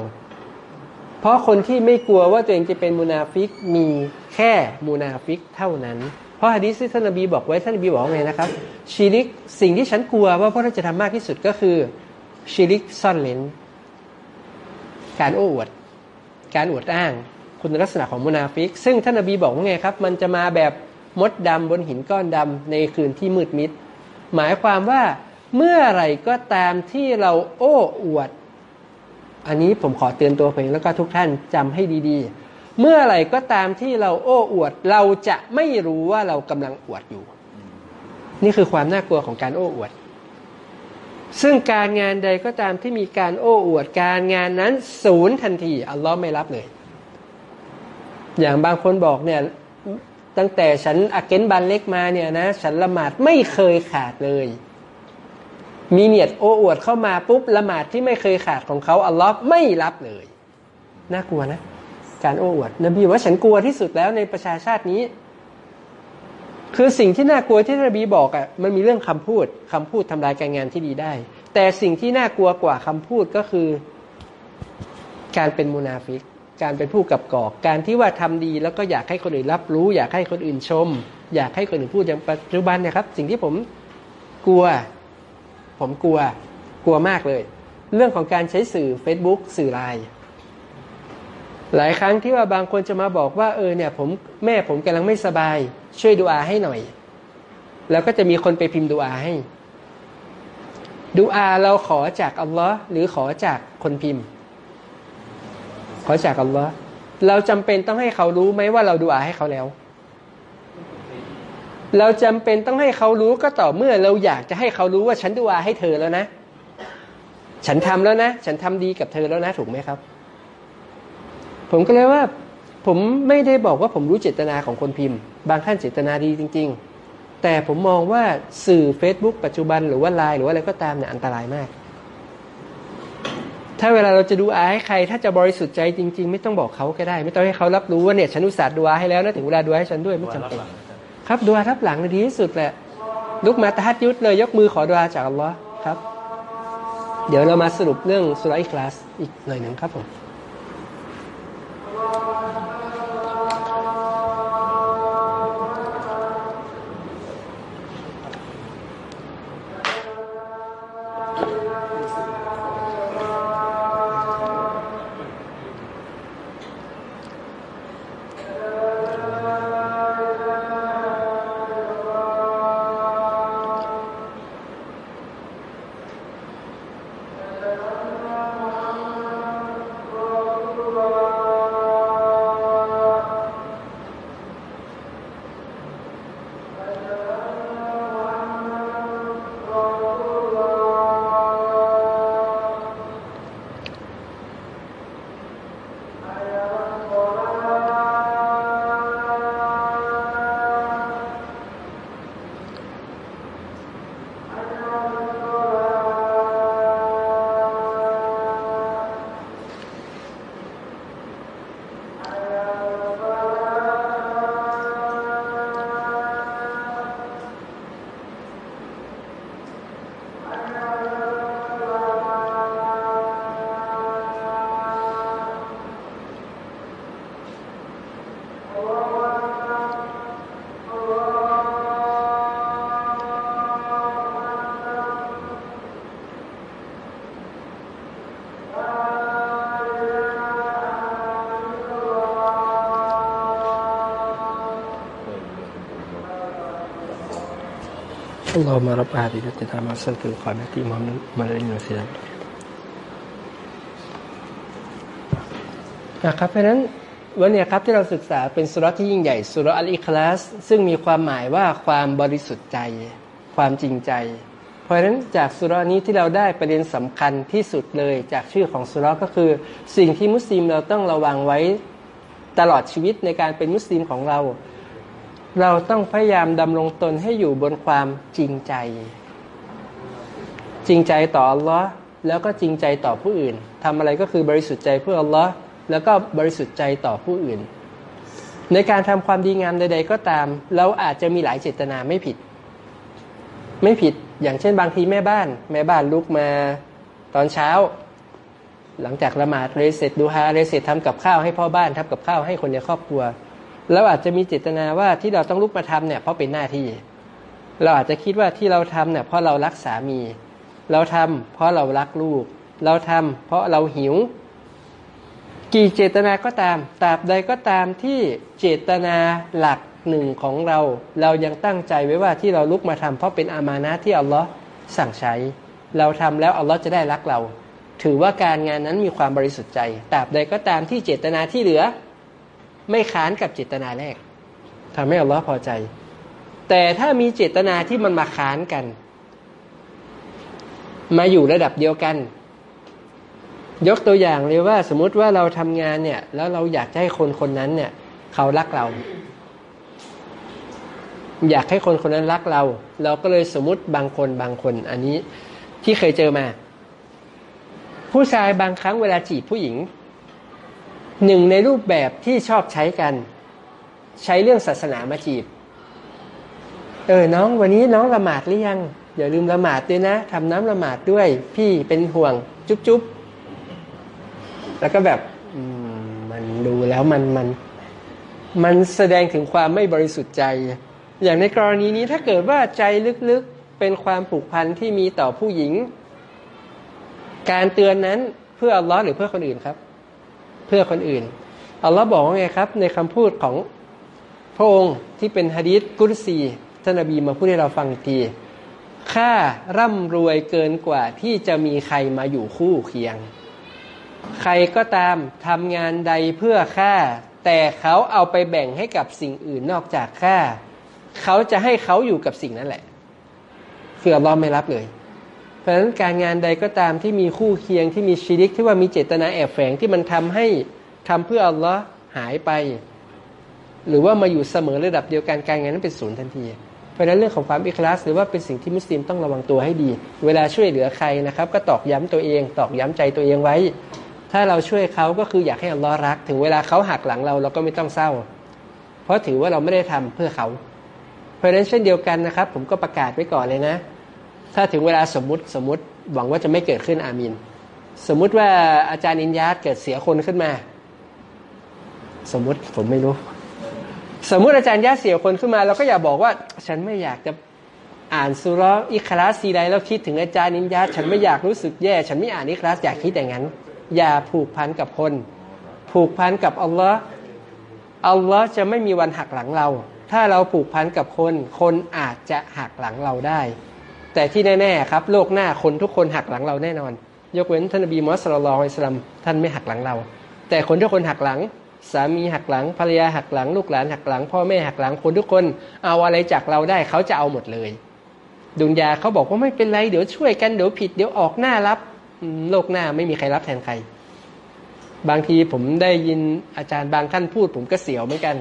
เพราะคนที่ไม่กลัวว่าตัวเองจะเป็นมุนาฟิกมีแค่มุนาฟิกเท่านั้น เพราะฮะดีษที่ท่านนบีบอกไว้ท่านนบีบอกไงนะครับชีริกสิ่งที่ฉันกลัวว่าพระเราจะทำมากที่สุดก็คือชีริกซ่อนเลนการโอ้อวด การอวดอ้าง คุณลักษณะของมุนาฟิก ซึ่งท่านอบีบอกว่าไงครับ มันจะมาแบบมดดำบนหินก้อนดำในคืนที่มืดมิด หมายความว่าเมื่อไรก็ตามที่เราโอ้อวด อันนี้ผมขอเตือนตัวเองแล้วก็ทุกท่านจำให้ดีๆ เมื่อไรก็ตามที่เราโอ้อวด เราจะไม่รู้ว่าเรากำลังอวดอยู่ นี่คือความน่ากลัวของการโอ้อวด ซึ่งการงานใดก็ตามที่มีการโอ้อวดการงานนั้นศูนย์ทันทีอัลลอฮ์ไม่รับเลย อย่างบางคนบอกเนี่ยตั้งแต่ฉันอาเกนบันเล็กมาเนี่ยนะฉันละหมาดไม่เคยขาดเลย มีเนียดโอ้อวดเข้ามาปุ๊บละหมาดที่ไม่เคยขาดของเขาอัลลอฮ์ไม่รับเลย น่ากลัวนะ การโอ้อวดนบีว่าฉันกลัวที่สุดแล้วในประชาชาตินี้ คือสิ่งที่น่ากลัวที่นบีบอกอะ่ะมันมีเรื่องคำพูดคำพูดทำลายการงานที่ดีได้ แต่สิ่งที่น่ากลัวกว่าคำพูดก็คือ การเป็นมุนาฟิก การเป็นผู้กับกอก การที่ว่าทำดีแล้วก็อยากให้คนอื่นรับรู้ อยากให้คนอื่นชม อยากให้คนอื่นพูดอย่างปัจจุบันเนี่ยครับ สิ่งที่ผมกลัว ผมกลัว กลัวมากเลย เรื่องของการใช้สื่อ Facebook สื่อไลน์หลายครั้งที่ว่าบางคนจะมาบอกว่าเออเนี่ยผมแม่ผมกำลังไม่สบาย ช่วยดูอาให้หน่อย แล้วก็จะมีคนไปพิมพ์ดูอาให้ดูอาเราขอจากอัลลอฮ์หรือขอจากคนพิมพ์ ขอจากอัลลอฮ์เราจำเป็นต้องให้เขารู้ไหมว่าเราดูอาให้เขาแล้ว เราจำเป็นต้องให้เขารู้ก็ต่อเมื่อเราอยากจะให้เขารู้ว่าฉันดูอาให้เธอแล้วนะ ฉันทำแล้วนะ ฉันทำดีกับเธอแล้วนะถูกไหมครับ ผมก็เลยว่า ผมไม่ได้บอกว่าผมรู้เจตนาของคนพิมพ์ บางท่านเจตนาดีจริง ๆ แต่ผมมองว่าสื่อ Facebook ปัจจุบันหรือว่าไลน์หรือว่าอะไรก็ตามเนี่ยอันตรายมาก ถ้าเวลาเราจะดูอาให้ใคร ถ้าจะบริสุทธิ์ใจจริง ๆ ไม่ต้องบอกเขาก็ได้ ไม่ต้องให้เขารับรู้ว่าเนี่ยฉันอุตส่าห์ดูอาให้แล้วนะถึงเวลาดูให้ฉันด้วยไม่จำเป็นครับดูอาทับหลังดีที่สุดแหละลุกมาตะฮัดยุดเลยยกมือขอดูอาจากอัลลอฮ์ครับ เดี๋ยวเรามาสรุปเรื่องสุรัยคลาสอีกหน่อยหนึ่งครับผม اللهم رب هذه التي ما أرسلت القامة محمد من وسلم นะครับเพราะฉะนั้นวันนี้ครับที่เราศึกษาเป็นสุรที่ยิ่งใหญ่สุรอัลอิคลาสซึ่งมีความหมายว่าความบริสุทธิ์ใจ ความจริงใจ เพราะฉะนั้นจากสุรนี้ที่เราได้ประเด็นสำคัญที่สุดเลยจากชื่อของสุรก็คือ สิ่งที่มุสลิมเราต้องระวังไว้ตลอดชีวิตในการเป็นมุสลิมของเรา เราต้องพยายามดำรงตนให้อยู่บนความจริงใจ จริงใจต่ออัลลอฮ์แล้วก็จริงใจต่อผู้อื่นทำอะไรก็คือบริสุทธิ์ใจเพื่ออัลลอฮ์แล้วก็บริสุทธิ์ใจต่อผู้อื่น ในการทำความดีงามใด ๆ ก็ตาม เราอาจจะมีหลายเจตนาไม่ผิด ไม่ผิดอย่างเช่นบางทีแม่บ้าน แม่บ้านลุกมาตอนเช้า หลังจากละหมาดเรเสร็จดูฮาเรเสร็จทำกับข้าวให้พ่อบ้านทำกับข้าวให้คนในครอบครัว เราอาจจะมีเจตนาว่าที่เราต้องลุกมาทำเนี่ยเพราะเป็นหน้าที่ เราอาจจะคิดว่าที่เราทำเนี่ยเพราะเรารักสามี เราทำเพราะเรารักลูก เราทำเพราะเราหิว กี่เจตนาก็ตามตราบใดก็ตามที่เจตนาหลักหนึ่งของเรา เรายังตั้งใจไว้ว่าที่เราลุกมาทำเพราะเป็นอามานะที่อัลลอฮ์สั่งใช้ เราทำแล้วอัลลอฮ์จะได้รักเรา ถือว่าการงานนั้นมีความบริสุทธิ์ใจตราบใดก็ตามที่เจตนาที่เหลือ ไม่ค้านกับเจตนาแรกทำให้อัลลอฮ์พอใจ แต่ถ้ามีเจตนาที่มันมาค้านกัน มาอยู่ระดับเดียวกัน ยกตัวอย่างเลยว่า สมมุติว่าเราทำงานเนี่ย แล้วเราอยากให้คนคนนั้นเนี่ย เขารักเรา อยากให้คนคนนั้นรักเรา เราก็เลยสมมติบางคนบางคนอันนี้ที่เคยเจอมา ผู้ชายบางครั้งเวลาจีบผู้หญิง หนึ่งในรูปแบบที่ชอบใช้กัน ใช้เรื่องศาสนามาจีบ เออน้องวันนี้น้องละหมาดหรือยัง อย่าลืมละหมาดด้วยนะทำน้ำละหมาดด้วย พี่เป็นห่วง จุ๊บจุ๊บแล้วก็แบบมันดูแล้วมันมันมันแสดงถึงความไม่บริสุทธิ์ใจ อย่างในกรณีนี้ถ้าเกิดว่าใจลึกๆเป็นความผูกพันที่มีต่อผู้หญิง การเตือนนั้นเพื่ออัลลอฮ์หรือเพื่อคนอื่นครับ เพื่อคนอื่นอัลลอฮ์บอกว่าไงครับ ในคำพูดของพระองค์ที่เป็นฮะดีษกุรซีท่านนบีมาพูดให้เราฟังทีข้าร่ำรวยเกินกว่าที่จะมีใครมาอยู่คู่เคียง ใครก็ตามทำงานใดเพื่อค่าแต่เขาเอาไปแบ่งให้กับสิ่งอื่นนอกจากค่าเขาจะให้เขาอยู่กับสิ่งนั้นแหละคืออัลลอฮ์ไม่รับเลย เพราะฉะนั้นการงานใดก็ตามที่มีคู่เคียงที่มีชีริกที่ว่ามีเจตนาแอบแฝงที่มันทำให้ทำเพื่ออัลลอฮ์หายไป หรือว่ามาอยู่เสมอระดับเดียวกันการงานนั้นเป็นศูนย์ทันที เพราะนั้นเรื่องของความอิคลาสหรือว่าเป็นสิ่งที่มุสลิมต้องระวังตัวให้ดี เวลาช่วยเหลือใครนะครับ ก็ตอกย้ำตัวเอง ตอกย้ำใจตัวเองไว้ ถ้าเราช่วยเขาก็คืออยากให้อัลลอฮ์รัก ถึงเวลาเขาหักหลังเราเราก็ไม่ต้องเศร้า เพราะถือว่าเราไม่ได้ทำเพื่อเขา เพราะฉะนั้นเช่นเดียวกันนะครับ ผมก็ประกาศไว้ก่อนเลยนะ ถ้าถึงเวลาสมมติสมมติหวังว่าจะไม่เกิดขึ้นอามิน สมมุติว่าอาจารย์อินยาตเกิดเสียคนขึ้นมา สมมติผมไม่รู้ สมมุติอาจารย์อินยาตเสียคนขึ้นมา เราก็อย่าบอกว่า ฉันไม่อยากจะอ่านซูเราะฮ์อิคลาสซีใดแล้วคิดถึงอาจารย์อินยาตฉันไม่อยากรู้สึกแย่ ฉันไม่อ่านอิคลาสอย่าคิดอย่างนั้น อย่าผูกพันกับคน ผูกพันกับอัลลอฮ์อัลลอฮ์จะไม่มีวันหักหลังเรา ถ้าเราผูกพันกับคน คนอาจจะหักหลังเราได้ แต่ที่แน่ๆครับ โลกหน้าคนทุกคนหักหลังเราแน่นอน ยกเว้นท่านนบีมุฮัสุลลัลอิสลามท่านไม่หักหลังเรา แต่คนทุกคนหักหลัง สามีหักหลังภรรยาหักหลัง ลูกหลานหักหลัง พ่อแม่หักหลังคนทุกคนเอาอะไรจากเราได้เขาจะเอาหมดเลยดุนยาเขาบอกว่าไม่เป็นไรเดี๋ยวช่วยกันเดี๋ยวผิดเดี๋ยวออกหน้ารับ โลกหน้าไม่มีใครรับแทนใคร บางทีผมได้ยินอาจารย์บางท่านพูด ผมก็เสียวเหมือนกัน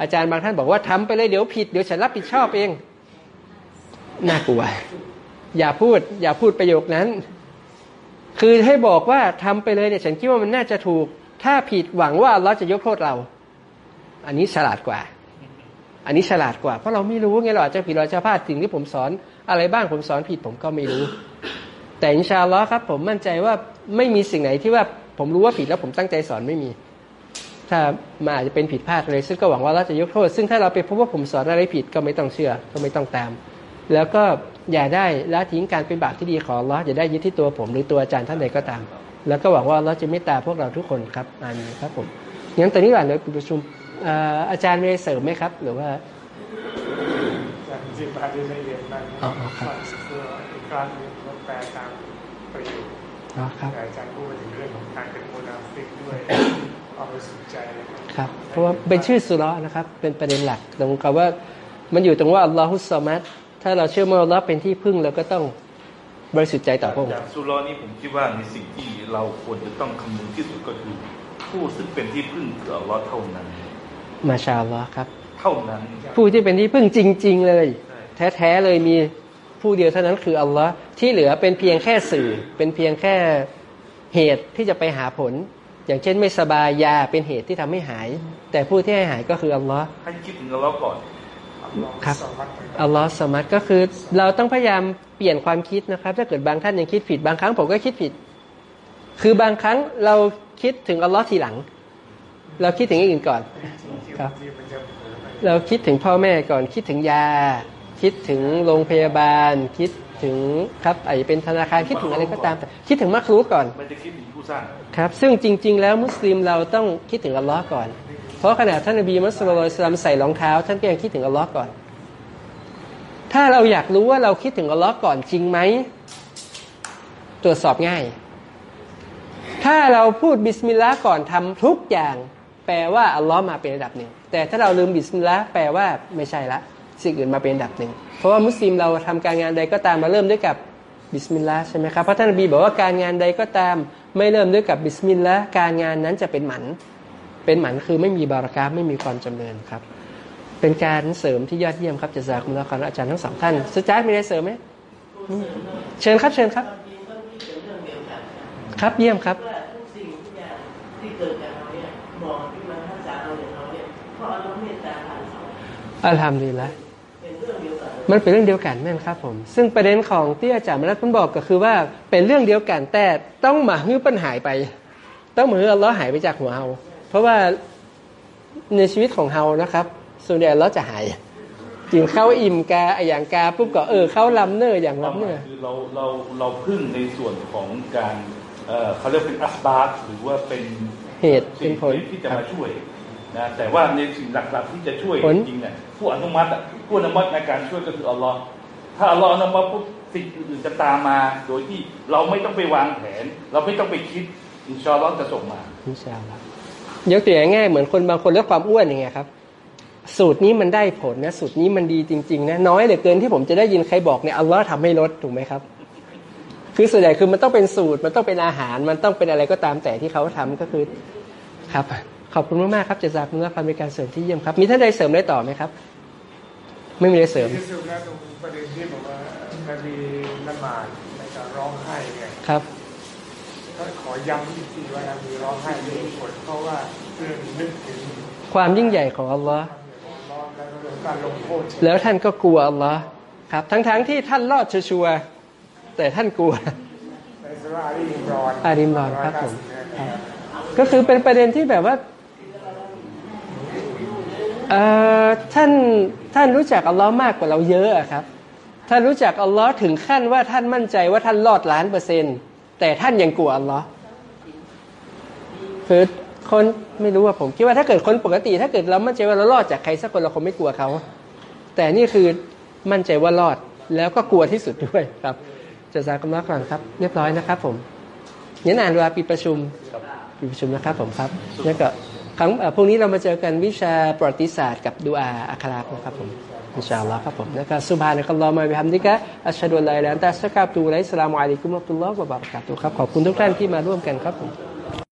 อาจารย์บางท่านบอกว่าทำไปเลยเดี๋ยวผิดเดี๋ยวฉันรับผิดชอบเอง น่ากลัว อย่าพูด อย่าพูดประโยคนั้น คือให้บอกว่าทำไปเลยเนี่ยฉันคิดว่ามันน่าจะถูก ถ้าผิดหวังว่าเราจะยกโทษเรา อันนี้ฉลาดกว่า อันนี้ฉลาดกว่า เพราะเราไม่รู้ไงเราอาจจะผิดเราจะพลาดสิ่งที่ผมสอนอะไรบ้างผมสอนผิดผมก็ไม่รู้ แต่อินชาลอครับ ผมมั่นใจว่าไม่มีสิ่งไหนที่ว่าผมรู้ว่าผิดแล้วผมตั้งใจสอนไม่มี ถ้ามาอาจจะเป็นผิดพลาดเลย ซึ่งก็หวังว่าเราจะยกโทษ ซึ่งถ้าเราไปพบว่าผมสอนอะไรผิดก็ไม่ต้องเชื่อก็ไม่ต้องตาม แล้วก็อย่าได้ละทิ้งการเป็นบาปที่ดีของอัลลอฮ์อย่าได้ยึดที่ตัวผมหรือตัวอาจารย์ท่านใดก็ตาม แล้วก็หวังว่าเราจะเมตตาพวกเราทุกคนครับอันนี้ครับผมงั้นตอนนี้หลังเลยประชุมอาจารย์มีเสริมไหมครับ หรือว่าธิบายได้ละเอียดมากอ๋อครับฟังเพื่ออีกครั้งหนึงแล้วแปลตามประโยคอ๋อครับแต่อาจารย์พูดถึงเรื่องของการเป็นโมนาฟิกด้วยเอาไปสนใจนะครับครับ เพราะว่าเป็นชื่อสุเราะห์นะครับ เป็นประเด็นหลักตรงกับว่ามันอยู่ตรงว่าอัลลอฮุสซามัด ถ้าเราเชื่อว่าอัลลอฮ์เป็นที่พึ่งเราก็ต้องบริสุทธิ์ใจต่อพระองค์จากสุรอนี้ผมคิดว่าในสิ่งที่เราควรจะต้องคำนึงที่สุดก็คือ ผู้ซึ่งเป็นที่พึ่งคืออัลลอฮ์เท่านั้น มาชาอัลลอฮ์ครับ เท่านั้น ผู้ที่เป็นที่พึ่งจริง ๆ เลยใช่แท้ๆเลยมีผู้เดียวเท่านั้นคืออัลลอฮ์ที่เหลือเป็นเพียงแค่สื่อ เป็นเพียงแค่เหตุที่จะไปหาผล อย่างเช่นไม่สบายยาเป็นเหตุที่ทำให้หาย แต่ผู้ที่ให้หายก็คืออัลลอฮ์ให้คิดถึงอัลลอฮ์ก่อน ครับสมัติอัลลอฮ์สมัตก็คือ เราต้องพยายามเปลี่ยนความคิดนะครับ ถ้าเกิดบางท่านยังคิดผิด บางครั้งผมก็คิดผิด คือบางครั้งเราคิดถึงอัลลอฮ์ทีหลัง เราคิดถึงอย่างอื่นก่อนครับที่มันจะเผลอไปเราคิดถึงพ่อแม่ก่อนคิดถึงยา คิดถึงโรงพยาบาล คิดถึงครับไอเป็นธนาคารคิดถึงอะไรก็ตามแต่คิดถึงมักรู้ก่อนไม่ได้คิดถึงผู้สร้างครับ ซึ่งจริง ๆ แล้วมุสลิมเราต้องคิดถึงอัลลอฮ์ก่อน เพราะขณะท่านนบีมุสลิมใส่รองเท้า ท่านก็ยังคิดถึงอัลลอฮ์ก่อน ถ้าเราอยากรู้ว่าเราคิดถึงอัลลอฮ์ก่อนจริงไหม ตรวจสอบง่าย ถ้าเราพูดบิสมิลลาห์ก่อนทำทุกอย่าง แปลว่าอัลลอฮ์มาเป็นอันดับหนึ่ง แต่ถ้าเราลืมบิสมิลลาห์แปลว่าไม่ใช่ละ สิ่งอื่นมาเป็นอันดับหนึ่ง เพราะว่ามุสลิมเราทำการงานใดก็ตามมาเริ่มด้วยกับบิสมิลลาห์ใช่ไหมครับเพราะท่านนบีบอกว่าการงานใดก็ตาม ไม่เริ่มด้วยกับบิสมิลลาห์การงานนั้นจะเป็นหมัน เป็นหมันคือไม่มีบารักาไม่มีความจำเริญครับ เป็นการเสริมที่ยอดเยี่ยมครับจะจากคุณละครอาจารย์ทั้งสองท่านอาจารย์มีอะไรเสริมไหมอืมเชิญครับเชิญครับ ครับเยี่ยมครับว่าทุกสิ่งทุกอย่างที่เกิดจากเราเนี่ยมองที่มันทักษะเราอย่างเราเนี่ยเพราะอนุเมตตาผ่านเขาอัลฮัมดุลิลละเป็นเรื่องเดียวกันมันเป็นเรื่องเดียวกันนั่นครับผม ซึ่งประเด็นของที่อาจารย์มานัทบอกก็คือว่าเป็นเรื่องเดียวกันแต่ต้องมาฮื้อปัญหายไป ต้องมาฮื้ออัลลอฮ์หายไปจากหัวเฮา เพราะว่าในชีวิตของเฮานะครับ ส่วนใหญ่อัลลอฮ์จะหายกินข้าวอิ่มกาไอ้อย่างกาปุ๊บก็เออเข้าลำเนอร์อย่างความลำหเนอมายร์คือเราเราเราพึ่งในส่วนของการเอ่อเขาเรียกเป็นอัสบาร์หรือว่าเป็นเหตุเป็สิ่นงผลที่จะครับมาช่วยนะแต่ว่าในสิ่งหลักๆที่จะช่วยผลจริงๆเนี่ยผู้อนุมัติอะผู้อนุมัติในการช่วยก็คืออัลลอฮ์ถ้าอัลลอฮ์อนุมัติปุ๊บสิ่งอื่นๆจะตามมา โดยที่เราไม่ต้องไปวางแผน เราไม่ต้องไปคิดอินชาอัลลอฮ์จะส่งมาอินชาอัลลอฮ์ ยกตัวอย่างง่ายเหมือนคนบางคนเรื่องความอ้วนอย่างเงี้ยครับ สูตรนี้มันได้ผลนะ สูตรนี้มันดีจริงๆนะน้อยเหลือเกินที่ผมจะได้ยินใครบอกเนี่ยอัลลอฮ์ทำให้ลดถูกไหมครับ คือส่วนใหญ่คือมันต้องเป็นสูตรมันต้องเป็นอาหาร มันต้องเป็นอะไรก็ตามแต่ที่เขาทำก็คือครับ ขอบคุณมากๆครับเจษาคุณละความเป็นการเสริมที่เยี่ยมครับ มีท่านใดเสริมได้ต่อไหมครับ ไม่มีอะไรเสริมที่สุดแล้วตรงประเด็นที่บอกว่านบีละหมาดในการร้องไห้เนี่ยครับก็ ขอย้ำอีกทีว่านบีร้องไห้มีผลเพราะว่าเรื่องนึกถึงความยิ่งใหญ่ของอัลลอฮ์ความร้อนแล้วก็เรื่องการลงโทษแล้วท่านก็กลัวอัลลอฮ์ครับทั้งๆที่ท่านรอดชัวร์ๆแต่ท่านกลัวในสุราอาลีอิมรอนอาลีอิมรอนครับผม190เนี่ยนะครับก็คือเป็นประเด็นที่แบบว่าเอ่อท่านท่านรู้จักอัลลอฮ์มากกว่าเราเยอะอะครับท่านรู้จักอัลลอฮ์ถึงขั้นว่าท่านมั่นใจว่าท่านรอดล้านเปอร์เซ็นต์ แต่ท่านยังกลัวอัลลอฮ์คือคนไม่รู้ว่าผมคิดว่าถ้าเกิดคนปกติ ถ้าเกิดเรามั่นใจว่าเรารอดจากใครสักคนเราคงไม่กลัวเขา แต่นี่คือมั่นใจว่ารอดแล้วก็กลัวที่สุดด้วยครับจะจากกำลังก่อนครับ เรียบร้อยนะครับ ผมยันอ่านเว่าปิดประชุมปิดประชุมนะครับ ผมครับแล้วก็ครั้งพรุ่งนี้เรามาเจอกันวิชาประวัติศาสตร์กับดูอาอัครานะครับผม อินชาอัลลอฮ์ครับผมแล้วก็สุบฮานะกัลลอฮ์มาบิฮัมดิกะอัชฮะดุลลอฮ์อิลาฮะอิลลัลลอฮ์อัสตักฟิรุลลอฮ์อิสลามุอะลัยกุมวะตุลลอฮ์วะบะเราะกาตุครับขอบคุณทุกท่านที่มาร่วมกันครับผม